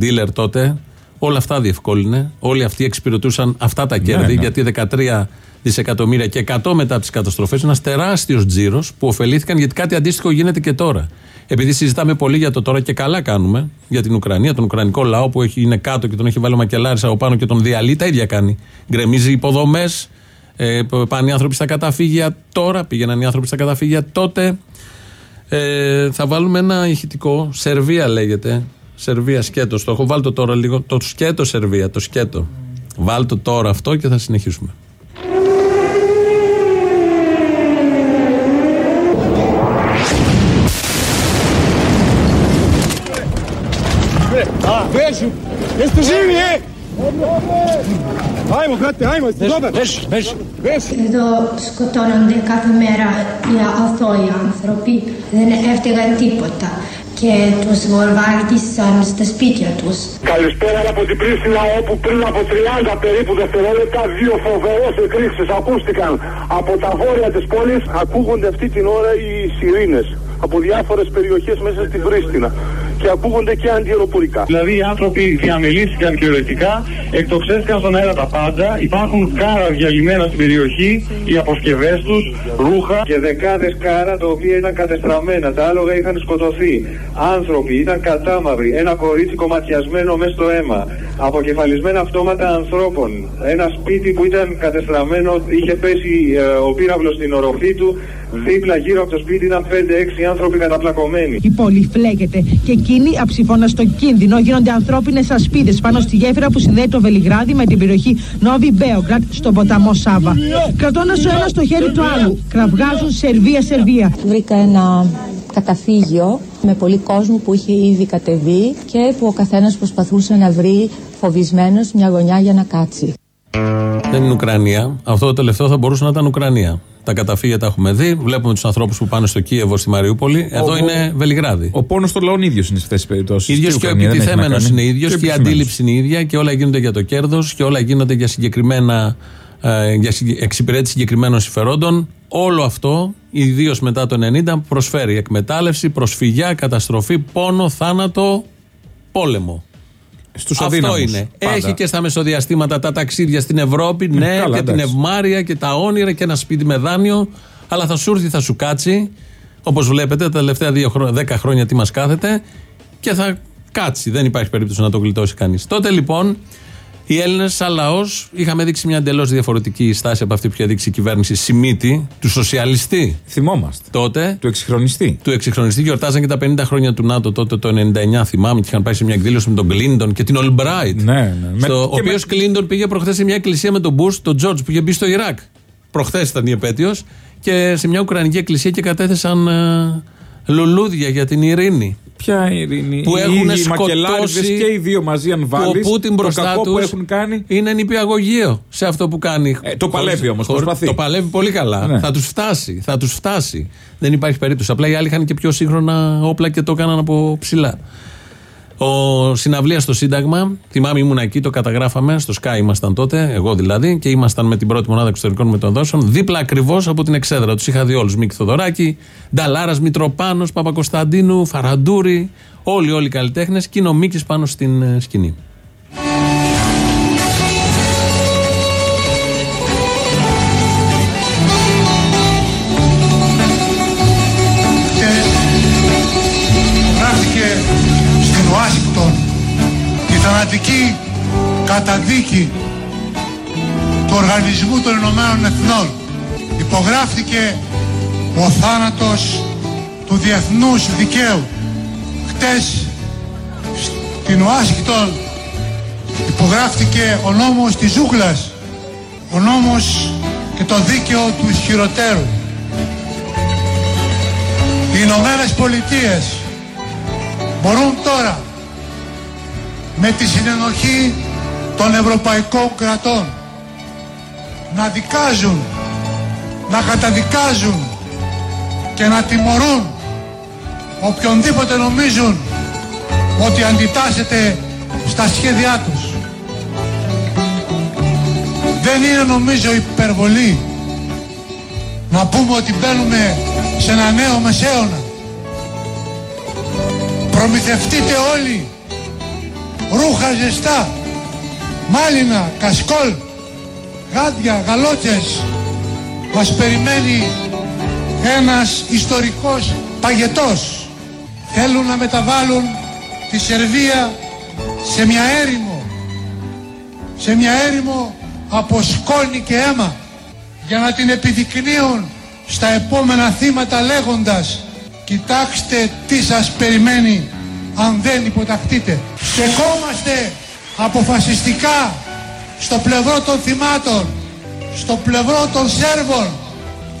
dealer τότε, όλα αυτά διευκόλυνε. Όλοι αυτοί εξυπηρετούσαν αυτά τα κέρδη, ναι. γιατί 13 δισεκατομμύρια και 100 μετά από τις καταστροφές, ένας τεράστιος τζίρος που ωφελήθηκαν γιατί κάτι αντίστοιχο γίνεται και τώρα. Επειδή συζητάμε πολύ για το τώρα και καλά κάνουμε, για την Ουκρανία, τον Ουκρανικό λαό που έχει, είναι κάτω και τον έχει βάλει ο Μακελάρης από πάνω και τον διαλύει, τα ίδια κάνει. Γκρεμίζει υποδομές, ε, πάνε οι άνθρωποι στα καταφύγια τώρα, πήγαιναν οι άνθρωποι στα καταφύγια τότε. Ε, θα βάλουμε ένα ηχητικό. Σερβία λέγεται. Σερβία σκέτο. Το έχω βάλει το τώρα λίγο. Το σκέτο Σερβία. Το σκέτο. Βάλτε τώρα αυτό και θα συνεχίσουμε. Jeste živi, e? Ajmo, brate, ajmo, jeste dobar? Beži, beži. Εδώ σκοτώνονται κάθε μέρα οι αθώοι άνθρωποι, δεν έφταιγαν τίποτα και τους βομβάρδισαν στα σπίτια τους. Καλησπέρα από την Πρίστινα όπου πριν από 30 περίπου δευτερόλεπτα δύο φοβερές εκρήξεις ακούστηκαν από τα βόρεια της πόλης. Ακούγονται αυτή την ώρα οι σιρήνες από διάφορες περιοχές μέσα στη Πρίστινα και ακούγονται και αντιεροπορικά. Δηλαδή οι άνθρωποι διαμελήθηκαν κυριολεκτικά, εκτοξεύτηκαν στον αέρα τα πάντα. Υπάρχουν κάρα διαλυμένα στην περιοχή, οι αποσκευές τους, ρούχα και δεκάδες κάρα τα οποία ήταν κατεστραμμένα. Τα άλογα είχαν σκοτωθεί. Άνθρωποι ήταν κατάμαυροι. Ένα κορίτσι κομματιασμένο μέσα στο αίμα. Αποκεφαλισμένα αυτόματα ανθρώπων. Ένα σπίτι που ήταν κατεστραμμένο, είχε πέσει ε, ο πύραυλος στην οροφή του. Δίπλα γύρω από το σπίτι ήταν 5-6 άνθρωποι καταπλακωμένοι. Η πόλη φλέγεται και εκείνοι αψηφώνα στο κίνδυνο γίνονται ανθρώπινες ασπίδες πάνω στη γέφυρα που συνδέει το Βελιγράδι με την περιοχή Νόβι Μπέογκρατ στον ποταμό Σάβα. Κρατώντα ο ένας το χέρι του άλλου, κραυγάζουν Σερβία-Σερβία. Βρήκα ένα καταφύγιο με πολύ κόσμο που είχε ήδη κατεβεί και που ο καθένας προσπαθούσε να βρει φοβισμένος μια γωνιά για να κάτσει. Δεν είναι Ουκρανία. Αυτό το τελευταίο θα μπορούσε να ήταν Ουκρανία. Τα καταφύγια τα έχουμε δει. Βλέπουμε τους ανθρώπους που πάνε στο Κίεβο, στη Μαριούπολη. Εδώ Ο- είναι Βελιγράδι. Ο πόνος των λαών ίδιος είναι σε αυτές τις περιπτώσεις. ίδιος και ο επιτιθέμενος είναι ίδιος και η αντίληψη είναι ίδια και όλα γίνονται για το κέρδος και όλα γίνονται για συγκεκριμένα. ε, για συγκε- εξυπηρέτηση συγκεκριμένων συμφερόντων. Όλο αυτό, ιδίως μετά το 90, προσφέρει εκμετάλλευση, προσφυγιά, καταστροφή, πόνο, θάνατο, πόλεμο. Στους Αυτό αδύναμους, είναι. πάντα. Έχει και στα μεσοδιαστήματα τα ταξίδια στην Ευρώπη, ναι, καλά, και την εντάξει. ευμάρεια και τα όνειρα και ένα σπίτι με δάνειο. Αλλά θα σου έρθει, θα σου κάτσει. Όπως βλέπετε, τα τελευταία δύο χρό- δέκα χρόνια τι μας κάθεται και θα κάτσει. Δεν υπάρχει περίπτωση να το γλιτώσει κανείς. Τότε λοιπόν οι Έλληνες, σαν λαός, είχαμε δείξει μια εντελώς διαφορετική στάση από αυτή που είχε δείξει η κυβέρνηση Σιμίτη, του σοσιαλιστή. Θυμόμαστε. Τότε. Του εξυγχρονιστή. Του εξυγχρονιστή. Γιορτάζαν και τα 50 χρόνια του ΝΑΤΟ τότε το 99, θυμάμαι, και είχαν πάει σε μια εκδήλωση με τον Κλίντον και την Ολμπράιτ. Ναι, ναι. Με- Στο, ο και οποίος με- Κλίντον πήγε προχθές σε μια εκκλησία με τον Μπούς, τον Τζόρτζ που είχε μπει στο Ιράκ. Προχθές ήταν η επέτειος. Και σε μια Ουκρανική εκκλησία και κατέθεσαν ε, λουλούδια για την ειρήνη. Ποια ειρήνη. Που οι έχουν ίδιοι μακελάριδες σκοτώσει και οι δύο μαζί, αν που βάλεις. ο Πούτιν μπροστά κακό τους που έχουν κάνει. είναι νηπιαγωγείο σε αυτό που κάνει. Ε, το παλεύει όμως, προσπαθεί. Το παλεύει πολύ καλά. Ναι. Θα τους φτάσει. Θα τους φτάσει. Δεν υπάρχει περίπτωση. Απλά οι άλλοι είχαν και πιο σύγχρονα όπλα και το έκαναν από ψηλά. Ο συναυλίας στο Σύνταγμα, θυμάμαι ήμουν εκεί, το καταγράφαμε, στο Sky ήμασταν τότε, εγώ δηλαδή, και ήμασταν με την πρώτη μονάδα εξωτερικών μεταδόσεων, δίπλα ακριβώς από την εξέδρα. Τους είχα δει όλους. Μίκη Θοδωράκη, Νταλάρας, Μητροπάνος, Παπακοσταντίνου, Φαραντούρη, όλοι, όλοι οι καλλιτέχνες και είναι ο Μίκης πάνω στην ε, σκηνή. Καταδίκη του Οργανισμού των Ηνωμένων Εθνών. Υπογράφτηκε ο θάνατος του διεθνούς δικαίου. Χτες στην Ουάσιγκτον υπογράφτηκε ο νόμος της ζούγκλας, ο νόμος και το δίκαιο του ισχυροτέρου. Οι Ηνωμένες Πολιτείες μπορούν τώρα με τη συνενοχή των ευρωπαϊκών κρατών να δικάζουν, να καταδικάζουν και να τιμωρούν οποιονδήποτε νομίζουν ότι αντιτάσσεται στα σχέδιά τους. Δεν είναι νομίζω υπερβολή να πούμε ότι μπαίνουμε σε ένα νέο μεσαίωνα. Προμηθευτείτε όλοι ρούχα ζεστά, μάλινα, κασκόλ, γάντια, γαλότσες. Μας περιμένει ένας ιστορικός παγετός. Θέλουν να μεταβάλουν τη Σερβία σε μια έρημο, σε μια έρημο από σκόνη και αίμα για να την επιδεικνύουν στα επόμενα θύματα λέγοντας κοιτάξτε τι σας περιμένει αν δεν υποταχτείτε. Στεκόμαστε αποφασιστικά στο πλευρό των θυμάτων, στο πλευρό των Σέρβων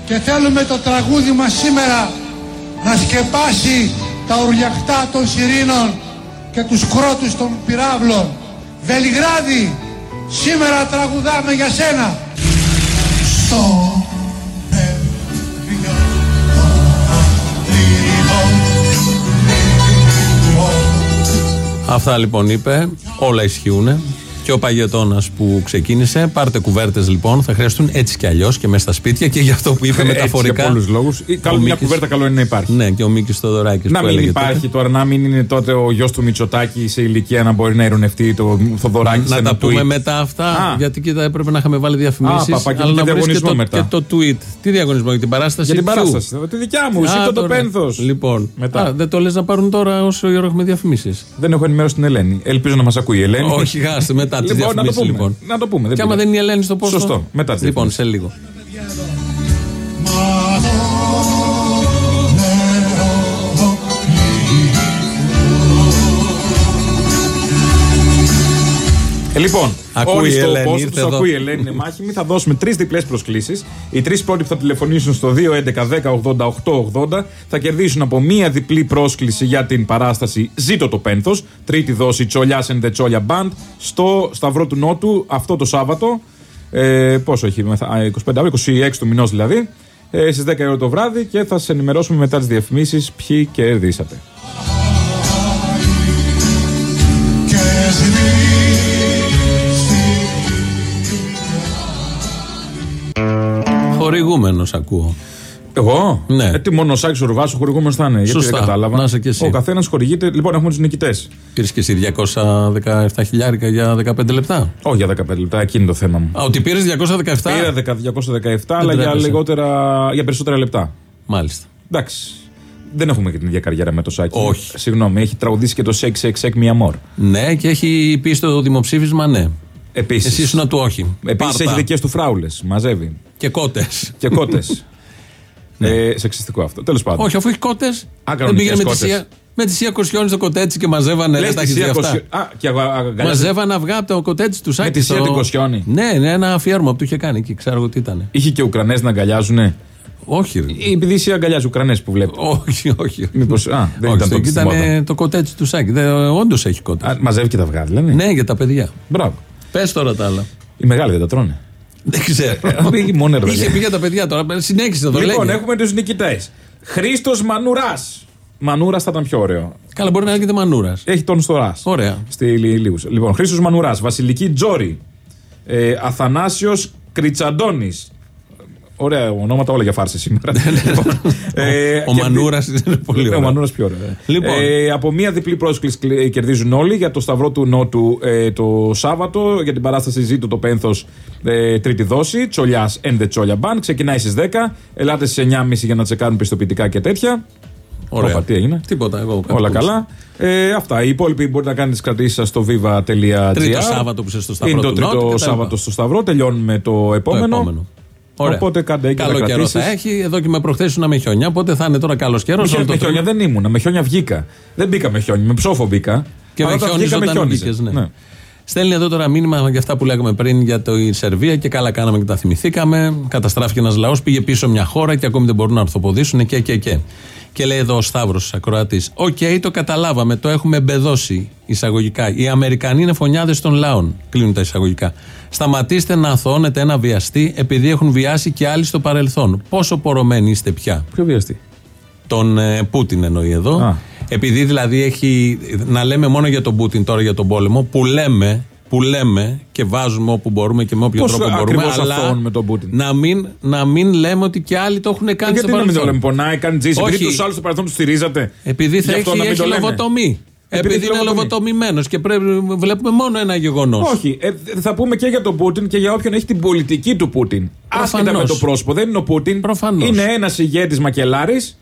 και θέλουμε το τραγούδι μας σήμερα να σκεπάσει τα ουρλιαχτά των σιρήνων και τους κρότους των πυράβλων. Βελιγράδι, σήμερα τραγουδάμε για σένα. Στο Αυτά λοιπόν είπε. Όλα ισχύουν. Και ο παγετώνα που ξεκίνησε. Πάρτε κουβέρτες λοιπόν. Θα χρειαστούν έτσι κι αλλιώς και μέσα στα σπίτια και για αυτό που είπε Έτσι, μεταφορικά. για πολλούς λόγους. Ή καλό- Ο μια Μίκης- κουβέρτα καλό είναι να υπάρχει. Ναι, και ο Μίκης Θοδωράκης. Να μην υπάρχει τώρα, να μην είναι τότε ο γιος του Μητσοτάκη σε ηλικία να μπορεί να ειρωνευτεί το Θοδωράκη σε Να ένα τα πούμε tweet. μετά αυτά. Α. Γιατί κοίτα, έπρεπε να είχαμε βάλει διαφημίσεις. Α, παπα, και Αλλά και να βρεις και διαγωνισμό το, μετά. και το tweet. Τι διαγωνισμό, για την παράσταση. Για την ποιου; παράσταση. Τη δικιά μου, Α, ζήτω το τώρα. πένθος. Λοιπόν, Μετά. Α, δεν το λες να πάρουν τώρα όσο η ώρα έχουμε διαφημίσεις. Δεν έχω ενημέρωση την Ελένη. Ελπίζω να μας ακούει η Ελένη. Όχι, γάστε μετά τι Λοιπόν, να το διαφημίσεις πούμε. λοιπόν. Να το πούμε. Και άμα πειράζει. δεν είναι η Ελένη στο πόστο. Σωστό. Μετά τις Λοιπόν, σε λίγο. Λοιπόν, Ακούει όλοι η στο Ελένη, πόστο ήρθε τους εδώ. ακούει η Ελένη, είναι μάχημη. Θα δώσουμε τρεις διπλές προσκλήσεις. Οι τρεις πρώτοι που θα τηλεφωνήσουν στο 2.11.10.80.880 θα κερδίσουν από μία διπλή πρόσκληση για την παράσταση Ζήτω το Πένθος. Τρίτη δόση Τσολιάς and the Τσόλια Band στο Σταυρό του Νότου αυτό το Σάββατο. Ε, πόσο έχει, μεθα- α, 25 Αύριο, 26 του μηνός δηλαδή. ε, στις 10 η ώρα το βράδυ και θα σας ενημερώσουμε μετά τις διαφημίσεις ποιοι κερδίσατε. Χορηγούμενος ακούω. Εγώ; Ναι. Ε, τι μόνο ο Σάκης Ουρβά ο χορηγούμενος θα είναι. Γιατί Σωστά. δεν κατάλαβα. Να είσαι κι εσύ. Ο καθένας χορηγείται. Λοιπόν, έχουμε τους νικητές. Πήρες και εσύ 217 χιλιάρικα για 15 λεπτά. Όχι για 15 λεπτά, εκείνη το θέμα μου. Α, ότι πήρες 217. Πήρα 10 217, αλλά για, τρέπεσαι. λιγότερα, για περισσότερα λεπτά. Μάλιστα. Εντάξει. Δεν έχουμε και την ίδια καριέρα με το Σάκη. Όχι. Συγγνώμη, έχει τραγουδήσει και το Shake Shake Shake Me Amor. Ναι, και έχει πει στο δημοψήφισμα ναι. Επίσης. Εσύ ήσουν του όχι. Επίσης Πάρτα. έχει δικέ του φράουλες. Μαζεύει. Και κότες. Και κότες. ε, σεξιστικό αυτό. Τέλος πάντων. Όχι, αφού έχει κότες. Δεν κανονικές πήγαινε με τη κότες. σία. Με τη σία Κοσιόνι στο κοτέτσι και μαζεύανε. Λες Λε τα τη έχεις δει Σία αυτά. Κοσιό- Α, και αγα- αγκαλιάζει- Μαζεύανε αυγά από το κοτέτσι του Σάκη. τη Σία στο- την Κοσιόνι. Ναι, ναι, ένα αφιέρωμα που του είχε κάνει εκεί. Ξέρω εγώ τι ήταν. Είχε και Ουκρανές να αγκαλιάζουνε; Όχι. ρε. Ή επειδή εσύ αγκαλιάζει Ουκρανές που βλέπει. Όχι, όχι. Μήπως, α, δεν Όχι, ήταν στο- τότε στη ήταν μόδα. ε, το κοτέτσι του Σάκη. Όντως έχει κότες. Α, μαζεύει και τα αυγά, δηλαδή. Ναι, για τα παιδιά. Μπράβο. Πες τώρα τα άλλα. Οι μεγάλοι δεν τα τρώνε. Δεν ξέρω. Πήγε μόνο ρε, Είχε παιδιά. πει για τα παιδιά τώρα. Συνέχισε να το Λοιπόν, λέγει. έχουμε τους νικητές. Χρήστος Μανουράς. Μανούρας θα ήταν πιο ωραίο. Καλά, μπορεί να λέγεται μανούρας. Έχει τον στο Ρας. Ωραία. Στη Λίγους. Λοιπόν, Χρήστος Μανουράς. Βασιλική Τζόρι. Ε, Αθανάσιος Κριτσαντώνης. Ωραία ονόματα όλα για φάρση σήμερα. λοιπόν, ε, Ο κερδί- Μανούρας είναι πολύ Ναι, Ο ωραίο. Μανούρας πιο ωραίο. Λοιπόν. Ε, από μία διπλή πρόσκληση κλε- κερδίζουν όλοι για το Σταυρό του Νότου ε, το Σάββατο για την παράσταση Ζήτω το Πένθος ε, τρίτη δόση. Τσολιάς and the Τσόλια Band. Ξεκινάει στις 10. Ελάτε στις 9.30 για να τσεκάρουν πιστοποιητικά και τέτοια. Ωραία. Όπα, τι έγινε. Τίποτα, εγώ. Όλα ακούσα. καλά. Ε, αυτά. Οι υπόλοιποι μπορείτε να κάνετε τις κρατήσεις σας στο viva.gr. Τρίτο Σάββατο που είσαι στο Σταυρό Είναι το του τρίτο Νότου και τα Σάββατο λοιπά. στο Σταυρό. Τελειώνουμε το Το επόμενο. Επόμενο. Ωραία. Οπότε κάντε έγκαιρα Καλό καιρό κρατήσεις. θα έχει. Εδώ και με προχθές ήσουν με χιόνια. Οπότε θα είναι τώρα καλός καιρός. Με, χιόνια- με χιόνια δεν ήμουνα. Με χιόνια βγήκα. Δεν μπήκα με χιόνια. Με ψόφο μπήκα. Και Αλλά με όταν χιόνιζε βγήκα, με όταν χιόνιζε. μπήκες, ναι. Ναι. Στέλνει εδώ τώρα μήνυμα για αυτά που λέγαμε πριν για το η Σερβία και καλά κάναμε και τα θυμηθήκαμε. Καταστράφηκε ένας λαός, πήγε πίσω μια χώρα και ακόμη δεν μπορούν να ορθοποδήσουν και και και. Και λέει εδώ ο Σταύρος, ακροατής: Οκ, το καταλάβαμε, το έχουμε εμπεδώσει εισαγωγικά. Οι Αμερικανοί είναι φονιάδες των λαών. Κλείνουν τα εισαγωγικά. Σταματήστε να αθώνετε ένα βιαστή επειδή έχουν βιάσει και άλλοι στο παρελθόν. Πόσο πορωμένοι είστε πια; Ποιο βιαστή; Τον ε, Πούτιν εννοεί εδώ. Α. Επειδή δηλαδή έχει. Να λέμε μόνο για τον Πούτιν τώρα για τον πόλεμο, που λέμε, που λέμε και βάζουμε όπου μπορούμε και με όποιο Πώς τρόπο μπορούμε. ακριβώς Αλλά αθώνουμε τον Πούτιν; να μην, να μην λέμε ότι και άλλοι το έχουν κάνει Ε, στο γιατί να μην το παρελθόν. λέμε, πονάει, κάνει τζίση. Όχι. Επειδή τους άλλους στο παρελθόν τους στηρίζατε. Επειδή θα Γι' αυτό έχει, να μην έχει το λέμε. λογοτομή. Επειδή Επειδή, έχει είναι λογοτομή. λογοτομημένος και πρέπει, βλέπουμε μόνο ένα γεγονός. Όχι, ε, θα πούμε και για τον Πούτιν και για όποιον έχει την πολιτική του Πούτιν. Άσχετα Προφανώς. με το πρόσωπο. Δεν είναι ο Πούτιν. Προφανώς. Είναι ένας ηγέτης μακελάρης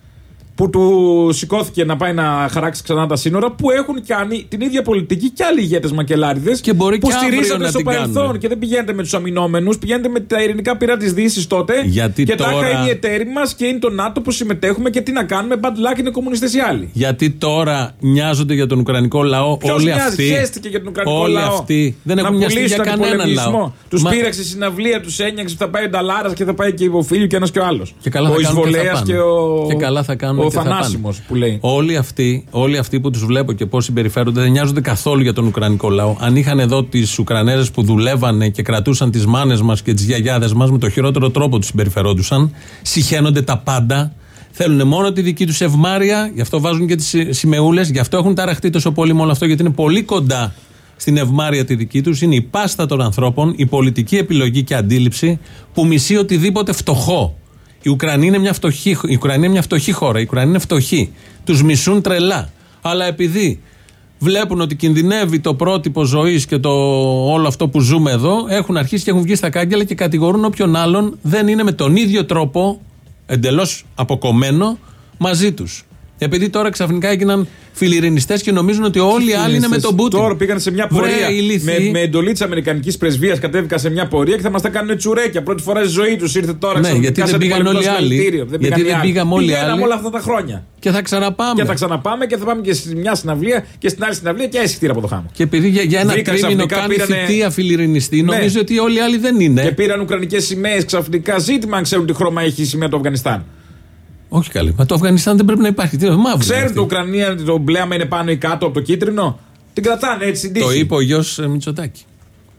που του σηκώθηκε να πάει να χαράξει ξανά τα σύνορα που έχουν κάνει την ίδια πολιτική και άλλοι ηγέτες μακελάριδες Και μπορεί που και αύριο στηρίζονται να στο την παρελθόν κάνουν. και δεν πηγαίνετε με τους αμυνόμενους, πηγαίνετε με τα ειρηνικά πυρά της Δύσης τότε. Γιατί και τώρα- τα είναι οι εταίροι μας και είναι το ΝΑΤΟ που συμμετέχουμε και τι να κάνουμε. Bad luck είναι κομμουνιστές οι άλλοι. Γιατί τώρα νοιάζονται για τον Ουκρανικό λαό Ποιος όλοι μοιάζει, αυτοί. χαίστηκε για τον Ουκρανικό όλοι λαό. αυτοί δεν να έχουν νοιαστεί για πουλήσουν κανέναν πολεμισμό. λαό. Τους Μα- πήραξε στη συναυλία, τους ένιωξε ότι θα πάει ο Νταλάρας και θα πάει και η Υποφίλιο και ένας και ο άλλος. Και καλά ο θα κάνουν και θα Εισβολέας πάνε. και ο, Και καλά θα κάνουν ο και θα πάνε. Θανάσιμος που λέει. Όλοι αυτοί, όλοι αυτοί που τους βλέπω και πώς συμπεριφέρονται δεν νοιάζονται καθόλου για τον Ουκρανικό λαό. Αν είχαν εδώ τις Ουκρανέζες που δουλεύανε και κρατούσαν τις μάνες μας και τις γιαγιάδες μας με το χειρότερο τρόπο τους συμπεριφερόντουσαν, συχαίνονται τα πάντα. Θέλουν μόνο τη δική τους ευμάρεια, γι' αυτό βάζουν και τις σημεούλες, γι' αυτό έχουν ταραχτεί τόσο πολύ με όλο αυτό, γιατί είναι πολύ κοντά στην ευμάρεια τη δική τους. Είναι η πάστα των ανθρώπων, η πολιτική επιλογή και αντίληψη που μισεί οτιδήποτε φτωχό. Η Ουκρανία είναι μια φτωχή, η Ουκρανία είναι μια φτωχή χώρα. Η Ουκρανία είναι φτωχή. Τους μισούν τρελά. Αλλά επειδή βλέπουν ότι κινδυνεύει το πρότυπο ζωής και το όλο αυτό που ζούμε εδώ, έχουν αρχίσει και έχουν βγει στα κάγκελα και κατηγορούν όποιον άλλον δεν είναι με τον ίδιο τρόπο, εντελώς αποκομμένο, μαζί τους. Επειδή τώρα ξαφνικά έγιναν φιλιρινιστές και νομίζουν ότι όλοι οι άλλοι είναι με τον Πούτιν. Τώρα πήγαν σε μια Βρε, πορεία. ηλίθιοι. με, με εντολή της Αμερικανικής πρεσβείας κατέβηκαν σε μια πορεία και θα μας τα κάνουν τσουρέκια. Πρώτη φορά στη ζωή τους ήρθε τώρα Ναι, ξαφνικά γιατί δεν σαν πήγαν πολιτικό όλοι οι άλλοι. συλλαλητήριο. Γιατί πήγαν οι δεν άλλοι. πήγαμε όλοι οι Πηγαίναμε άλλοι. όλα αυτά τα χρόνια. Και θα ξαναπάμε. Και θα ξαναπάμε και θα πάμε και στη μια συναυλία και στην άλλη συναυλία και αισθητήρα από το χάμο. Και επειδή για, για ένα Βρήκαν τρίμηνο ξαφνικά, κάνει πήρανε- θητεία φιλιρινιστή, Ναι. νομίζω ότι όλοι οι άλλοι δεν είναι. Και πήραν ουκρανικές σημαίες ξαφνικά. Ζήτημα αν ξέρουν τι χρώμα έχει η σημαία του Αφγανιστάν. Όχι καλή. Μα το Αφγανιστάν δεν πρέπει να υπάρχει. Τι είναι, μαύρο. είναι Ξέρουν αυτή. το Ουκρανία το μπλε άμα είναι πάνω ή κάτω από το κίτρινο; Την κρατάνε έτσι στην Το τύχη. είπε ο γιος Μητσοτάκη.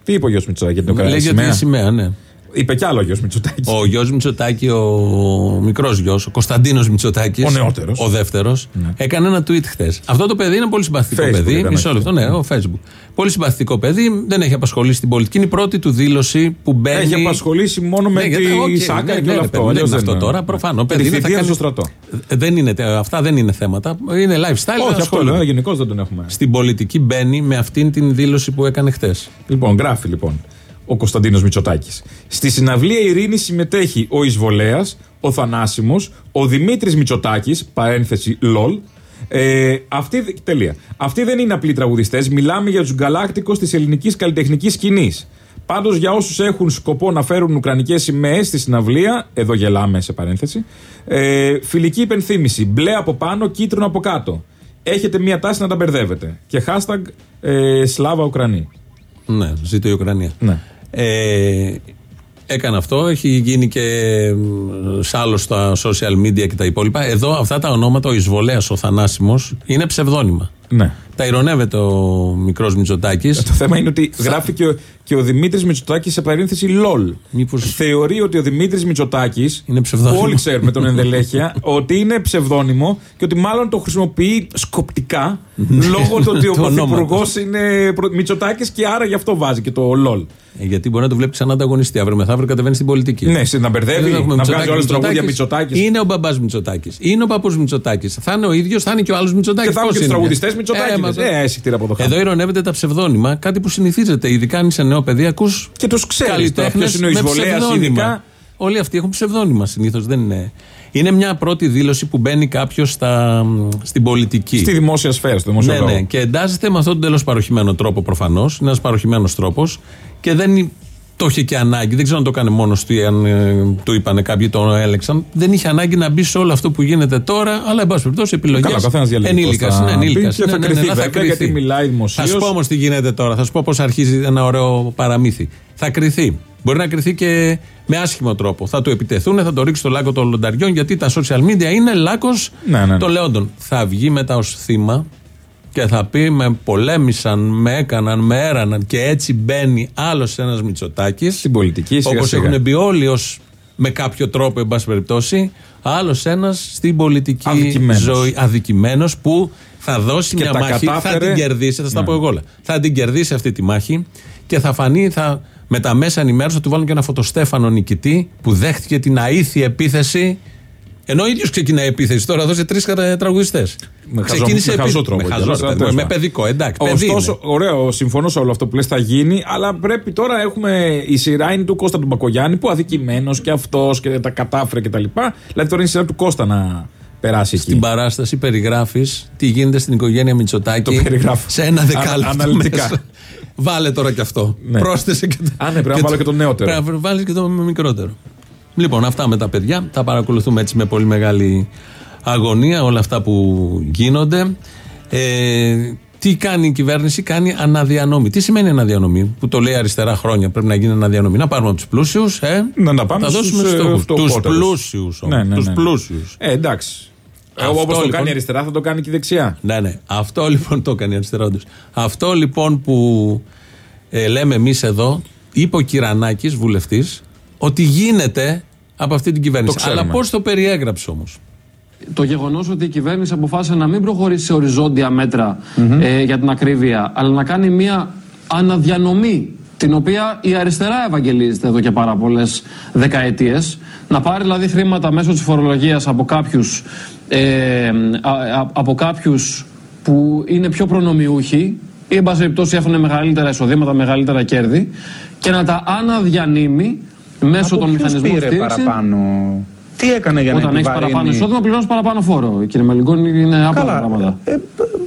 Τι είπε ο γιος Μητσοτάκη για την Ουκρανία. Λέγεται σημαία; τη σημαία, ναι. Είπε κι άλλο ο γιος Μητσοτάκη. Ο γιος Μητσοτάκη, ο μικρός γιος, ο Κωνσταντίνος Μητσοτάκης. Ο νεότερος. Ο δεύτερος. Έκανε ένα tweet χθες. Αυτό το παιδί είναι πολύ συμπαθητικό Facebook παιδί. ήταν, Μισό όχι. λεπτό, ναι, ο Facebook. Πολύ συμπαθητικό παιδί. Δεν έχει απασχολήσει την πολιτική. Είναι η πρώτη του δήλωση που μπαίνει. Έχει απασχολήσει μόνο με Ναι, τη οκ, Σάκκαρη ναι, και ναι, όλο ρε αυτό. παιδί, δεν Αλλιώς είναι αυτό δεν- τώρα. Προφανώς. Και τη θητεία στο στρατό. Δεν είναι, τε- αυτά δεν είναι θέματα. Είναι lifestyle. Όχι, αυτό ασχολείται. λέω. Γενικώς δεν τον έχουμε. Στην πολιτική μπαίνει με αυτήν την δήλωση που έκανε χθες. Λοιπόν, γράφει λοιπόν ο Κωνσταντίνος Μητσοτάκης. Στη συναυλία Ειρήνη συμμετέχει ο Ισβολέα, ο Θανάσιμος, ο Δημήτρης Μητσοτάκης, παρένθεση LOL. Ε, αυτοί, τελεία. Αυτοί δεν είναι απλοί τραγουδιστές. Μιλάμε για τους γκαλάκτικου της ελληνικής καλλιτεχνικής σκηνής. Πάντως για όσους έχουν σκοπό να φέρουν ουκρανικές σημαίες στη συναυλία, εδώ γελάμε σε παρένθεση, ε, φιλική υπενθύμηση. Μπλε από πάνω, κίτρινο από κάτω. Έχετε μία τάση να τα μπερδεύετε. Και hashtag ε, Σλάβα Ουκρανή. Ναι, ζήτω η Ουκρανία. Ναι. Ε, έκανε αυτό, έχει γίνει και μ, σ' άλλο στα social media και τα υπόλοιπα. Εδώ αυτά τα ονόματα, ο Ισβολέας, ο Θανάσιμος, είναι ψευδόνυμα. Ναι. Τα ηρωνεύεται ο μικρός Μητσοτάκης. Το θέμα είναι ότι γράφει και ο, και ο Δημήτρης Μητσοτάκης σε παρένθεση LOL. Θεωρεί ότι ο Δημήτρης Μητσοτάκης. Είναι ψευδόνυμο. Όλοι ξέρουμε τον ενδελέχεια ότι είναι ψευδόνυμο και ότι μάλλον το χρησιμοποιεί σκοπτικά λόγω του ότι ο Του Πρωθυπουργός ονόματος. είναι Μητσοτάκης και άρα γι' αυτό βάζει και το LOL. Ε, γιατί μπορεί να το βλέπει σαν ανταγωνιστή. Αύριο μεθαύριο κατεβαίνει στην πολιτική. Ναι, σε- να μπερδεύει, Δεν έχουμε να βγάζει Μητσοτάκη, όλες τις τραγούδια Μητσοτάκης. Μητσοτάκης. Είναι ο μπαμπάς Μητσοτάκης. Είναι ο παππούς Μητσοτάκης. Θα είναι ο ίδιος, θα είναι και ο άλλος Μητσοτάκης. Και θα είναι και τους τραγουδιστές Μητσοτάκη. Ε, αισθητήρα από το χάρτη. Εδώ ηρωνεύεται τα ψευδόνυμα, κάτι που συνηθίζεται. Ειδικά αν είσαι νέο παιδί, ακούς Και τους ξέρεις τώρα ποιος είναι ο Ισβολέα ειδικά. Όλοι αυτοί έχουν ψευδόνυμα συνήθως. Δεν είναι. Είναι μια πρώτη δήλωση που μπαίνει κάποιος στην πολιτική. Στη δημόσια σφαίρα, στο δημόσιο Ναι, λόγο. ναι. Και εντάσσεται με αυτόν τον τέλος παροχημένο τρόπο προφανώς. Είναι ένας παροχημένος τρόπος και δεν το είχε και ανάγκη. Δεν ξέρω αν το έκανε μόνος του ή αν ε, του είπανε κάποιοι, το έλεξαν. Δεν είχε ανάγκη να μπει σε όλο αυτό που γίνεται τώρα, αλλά εν πάση περιπτώσει επιλογές. Καλά, ο καθένας διαλέγει πώς Ενήλικα. θα Ναι, ενήλικας. μπει και θα κρυθεί βέβαια, γιατί μιλάει δημοσίως. Θα σου πω όμως τι γίνεται τώρα. Θα σου πω πώς αρχίζει ένα ωραίο παραμύθι. Θα κρυθεί. Μπορεί να κρυθεί και με άσχημο τρόπο. Θα του επιτεθούν, θα το ρίξει στο λάκκο των λονταριών, γιατί τα social media είναι λάκκος Ναι, ναι, ναι. των λεόντων. Θα βγει μετά ως θύμα και θα πει με πολέμησαν, με έκαναν, με έραναν και έτσι μπαίνει άλλος ένας Μητσοτάκης. Στην πολιτική σιγά Όπως σιγά. έχουν μπει όλοι ως, με κάποιο τρόπο, εν πάση περιπτώσει, άλλος ένας στην πολιτική Αδικημένος. ζωή. Αδικημένος που θα δώσει Και μια τα μάχη, θα κατάφερε. την κερδίσει, θα στα Ναι. πω εγώ όλα. Θα την κερδίσει αυτή τη μάχη και θα φανεί, θα, με τα μέσα ενημέρωση θα του βάλουν και ένα φωτοστέφανο νικητή που δέχτηκε την αήθη επίθεση. Ενώ ο ίδιος ξεκινάει η επίθεση. Τώρα δώσε τρεις τραγουδιστές. Με χαζό- με χαζό τρόπο Με, κιόλας, χαζό, αλλά με, τέλος με πάντων. παιδικό, εντάξει. παιδί Ωστόσο, είναι. ωραίο, συμφωνώ σε όλο αυτό που λες θα γίνει, αλλά πρέπει τώρα έχουμε. Η σειρά είναι του Κώστα του Μπακογιάννη που αδικημένος και αυτός και τα κατάφερε κτλ. Δηλαδή τώρα είναι η σειρά του Κώστα να περάσει εκεί. Στην παράσταση περιγράφεις τι γίνεται στην οικογένεια Μητσοτάκη. Το περιγράφω. Σε ένα δεκάλεπτο. Α- αναλυτικά. μέσα. Βάλε τώρα και αυτό. Ναι. Πρόσθεσε και το. Α, ναι, πρέπει να βάλω και το νεότερο. Πρέπει να βάλεις και το μικρότερο. Λοιπόν, αυτά με τα παιδιά. Τα παρακολουθούμε έτσι με πολύ μεγάλη αγωνία όλα αυτά που γίνονται. Ε, τι κάνει η κυβέρνηση, κάνει αναδιανομή. Τι σημαίνει αναδιανομή, που το λέει αριστερά χρόνια. Πρέπει να γίνει αναδιανομή. Να πάρουμε από τους πλούσιους, ε, Να τα πάμε θα στους, δώσουμε ε, στους φτωχότερους. πλούσιους. Ναι, ναι, Τους ναι. πλούσιους. Ε, εντάξει. Αυτό, Όπως το λοιπόν- κάνει η αριστερά, θα το κάνει και η δεξιά. Ναι, ναι. Αυτό λοιπόν το έκανε η αριστερά. όντως. Αυτό λοιπόν που ε, λέμε εμείς εδώ, είπε ο Κυρανάκης, βουλευτής, ότι γίνεται από αυτή την κυβέρνηση. Το ξέρουμε. Αλλά πώς το περιέγραψε όμως; Το γεγονός ότι η κυβέρνηση αποφάσισε να μην προχωρήσει σε οριζόντια μέτρα, ε, για την ακρίβεια, αλλά να κάνει μια αναδιανομή, την οποία η αριστερά ευαγγελίζεται εδώ και πάρα πολλές δεκαετίες, να πάρει δηλαδή χρήματα μέσω της φορολογίας από κάποιους ε, α- α- από κάποιους που είναι πιο προνομιούχοι ή εν πάση περιπτώσει έχουν μεγαλύτερα εισοδήματα, μεγαλύτερα κέρδη και να τα αναδιανύμει μέσω Από των ποιους μηχανισμών πήρε στήριξης. παραπάνω. Τι έκανε για Όταν να έχεις επιβαρύνει. παραπάνω εισόδημα, πληρώνεις παραπάνω φόρο. Κύριε Μελιγκόνη, είναι άπλα Καλά. πράγματα. Ε, π- π-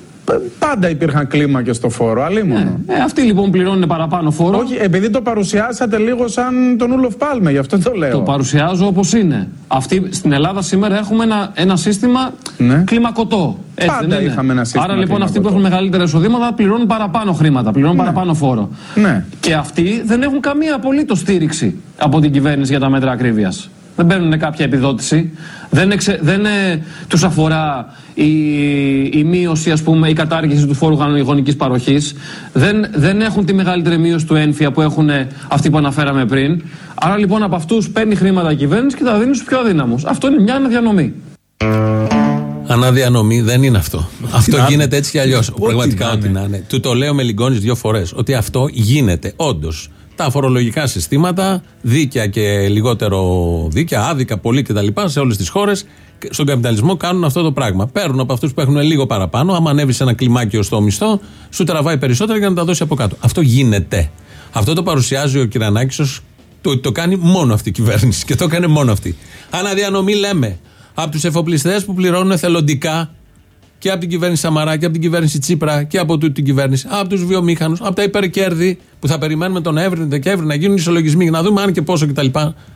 πάντα υπήρχαν κλίμακες στο φόρο, αλλήμον. Ε, αυτοί λοιπόν πληρώνουν παραπάνω φόρο. Όχι, επειδή το παρουσιάσατε λίγο σαν τον Ούλοφ Πάλμε, γι' αυτό το λέω. Το παρουσιάζω όπως είναι. Αυτή, στην Ελλάδα σήμερα έχουμε ένα, ένα σύστημα κλιμακωτό. Έτσι, Πάντα δεν είναι; είχαμε ένα σύστημα Άρα λοιπόν αυτοί που κλιμακωτό. έχουν μεγαλύτερα εισοδήματα πληρώνουν παραπάνω χρήματα, πληρώνουν παραπάνω φόρο. Ναι. Και αυτοί δεν έχουν καμία απολύτως στήριξη από την κυβέρνηση για τα μέτρα ακρίβειας. Δεν παίρνουν κάποια επιδότηση, δεν, εξε, δεν ε, τους αφορά η, η μείωση, ας πούμε, η κατάργηση του φόρου γονικής παροχής, δεν, δεν έχουν τη μεγαλύτερη μείωση του ένφια που έχουν ε, αυτοί που αναφέραμε πριν. Άρα λοιπόν από αυτούς παίρνει χρήματα η κυβέρνηση και τα δίνει στους πιο αδύναμους. Αυτό είναι μια αναδιανομή. Αναδιανομή δεν είναι αυτό. αυτό γίνεται έτσι κι αλλιώς. Πραγματικά ό,τι να είναι. Του το λέω με λιγκόνι δύο φορές. Ότι αυτό γίνεται. Όντως. Τα φορολογικά συστήματα, δίκαια και λιγότερο δίκαια, άδικα πολύ κτλ. σε όλες τις χώρες, στον καπιταλισμό κάνουν αυτό το πράγμα. Παίρνουν από αυτούς που έχουν λίγο παραπάνω, άμα ανέβεις σε ένα κλιμάκιο στο μισθό, σου τραβάει περισσότερα για να τα δώσει από κάτω. Αυτό γίνεται. Αυτό το παρουσιάζει ο Κυρανάκη ω το, το κάνει μόνο αυτή η κυβέρνηση και το έκανε μόνο αυτή. Αναδιανομή λέμε από τους εφοπλιστές που πληρώνουν εθελοντικά και από την κυβέρνηση Σαμαρά και από την κυβέρνηση Τσίπρα και από τούτη την κυβέρνηση, από τους βιομήχανους, από τα υπερκέρδη που θα περιμένουμε τον Νοέμβρη, τον Δεκέμβρη να γίνουν ισολογισμοί για να δούμε αν και πόσο κτλ.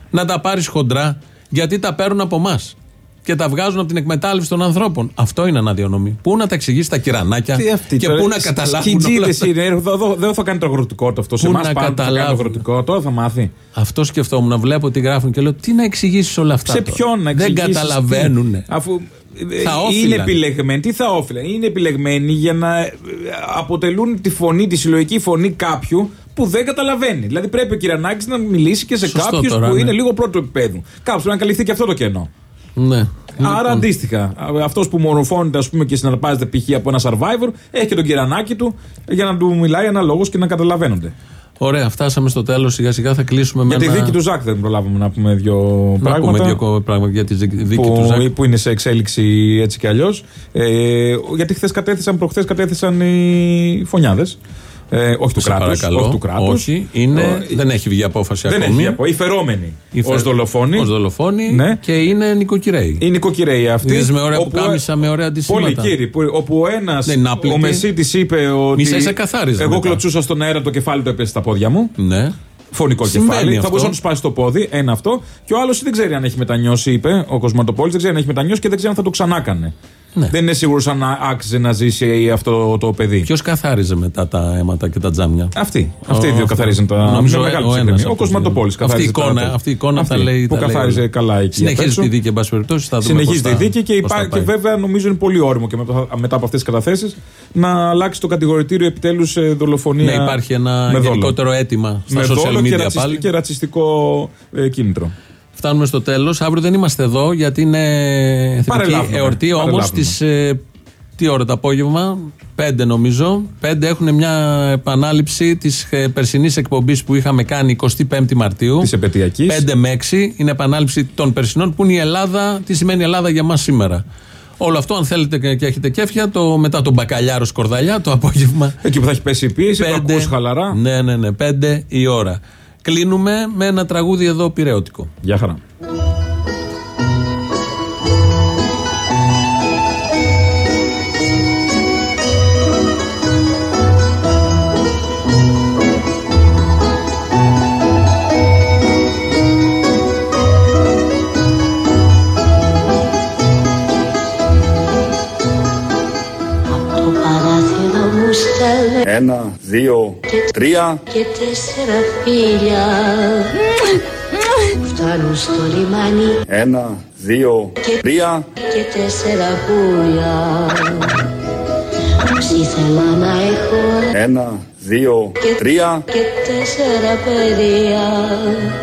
Να τα πάρεις χοντρά γιατί τα παίρνουν από εμάς και τα βγάζουν από την εκμετάλλευση των ανθρώπων. Αυτό είναι αναδιανομή. Πού να τα εξηγήσει τα κυρανάκια και πού να καταλάβουν. είναι. Δεν θα κάνει το αγροτικό το αυτό. Σε εμάς πάνε το αγροτικό. Τώρα θα μάθει. Αυτό σκεφτόμουν. Να βλέπω τι γράφουν και λέω τι να εξηγήσεις όλα αυτά. Σε ποιον να εξηγήσεις; Δεν καταλαβαίνουν. Αφού είναι επιλεγμένοι. Τι θα όφυλαν; Είναι επιλεγμένοι για να ε, αποτελούν τη φωνή, τη συλλογική φωνή κάποιου που δεν καταλαβαίνει. Δηλαδή πρέπει ο Κυρανάκη να μιλήσει και σε κάποιους που ναι. είναι λίγο πρώτο επίπεδο. Κάπου πρέπει να καλυφθεί και αυτό το κενό. Ναι. Άρα λοιπόν. αντίστοιχα, αυτός που μορφώνεται ας πούμε, και συναρπάζεται π.χ. από ένα survivor, έχει και τον κυρανάκι του για να του μιλάει αναλόγως και να καταλαβαίνονται. Ωραία, φτάσαμε στο τέλος. Σιγά σιγά θα κλείσουμε για με. Για τη δίκη του Ζακ δεν προλάβουμε να πούμε δύο να πράγματα. Να πούμε δύο πράγματα για τη δίκη που, του Ζακ. Που είναι σε εξέλιξη έτσι κι αλλιώς. Ε, γιατί χθες κατέθεσαν, προχθές κατέθεσαν οι φωνιάδες. Ε, όχι, του κράτους, όχι του κράτους. Όχι, είναι, δεν έχει βγει απόφαση δεν ακόμη. Έχει βγει, οι φερόμενοι ως δολοφόνοι. Ως δολοφόνοι ναι. και είναι νοικοκυρέοι. Οι νοικοκυρέοι αυτοί. Είδες με ωραία που κάμισα, με ωραία αντισύμματα. Πολύ κύριοι. Όπου ο ένας, ο Μεσίτη είπε ότι. Μισά σε καθάριζε. Εγώ κλωτσούσα στον αέρα, το κεφάλι το έπεσε στα πόδια μου. Ναι. Φωνικό Συμβαίνει κεφάλι. αυτό. Θα μπορούσε να τους σπάσει το πόδι. Ένα αυτό. Και ο άλλος δεν ξέρει αν έχει μετανιώσει, είπε ο Κοσματοπόλη. Δεν ξέρει αν έχει μετανιώσει και δεν ξέρει αν θα το ξανάκανε. Ναι. Δεν είναι σίγουρος αν άξιζε να ζήσει αυτό το παιδί. Ποιος καθάριζε μετά τα αίματα και τα τζάμια; Αυτοί. Αυτοί οι δύο καθαρίζουν τα Νομίζω μεγάλη ο, ένας ο Κοσματοπόλη αυτή, η εικόνα, αυτή η εικόνα θα λέει. Που τα καθάριζε λέει, καλά εκεί. Συνεχίζει τη δίκη, εν πάση περιπτώσει. Συνεχίζει τη δίκη και, υπά... και βέβαια νομίζω είναι πολύ όριμο και μετά από αυτές τις καταθέσεις να αλλάξει το κατηγορητήριο επιτέλους σε δολοφονία. Ναι, υπάρχει ένα γενικότερο αίτημα στα social media πάλι. Και ρατσιστικό ε, κίνητρο. Φτάνουμε στο τέλος. Αύριο δεν είμαστε εδώ γιατί είναι εθνική εορτή. Όμως τι. Ε, τι ώρα το απόγευμα, 5 νομίζω. 5 έχουν μια επανάληψη της ε, περσινής εκπομπής που είχαμε κάνει 25η Μαρτίου. Της επαιτειακής. 5 με 6 είναι επανάληψη των περσινών που είναι η Ελλάδα, τι σημαίνει Ελλάδα για μας σήμερα. Όλο αυτό, αν θέλετε και έχετε κέφια, το, μετά τον μπακαλιάρο σκορδαλιά, το απόγευμα. Εκεί που θα έχει πέσει η πίεση, πέντε, χαλαρά. Ναι, ναι, ναι, 5 η ώρα. Κλείνουμε με ένα τραγούδι εδώ πυρεώτικο. Γεια χαρά. Ένα, δύο, τρία. Και τέσσερα φίλια φτάνουν στο λιμάνι. Ένα, δύο, τρία. Και τέσσερα πουλιά. Πώς ήθελα να έχω. Ένα, δύο, τρία. Και τέσσερα παιδιά.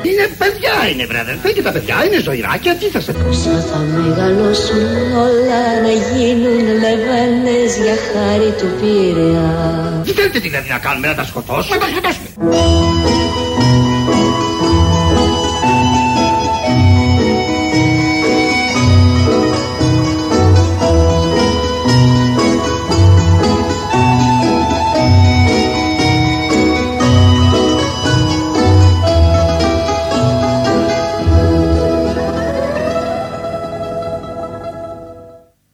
Είναι παιδιά είναι βρε και τα παιδιά είναι ζωηράκια τι θα σε Πόσα θα μεγαλώσουν όλα να γίνουν λεβένες για χάρη του Πειραιά Τι θέλετε δηλαδή να κάνουμε να τα σκοτώσουμε να τα σκοτώσουμε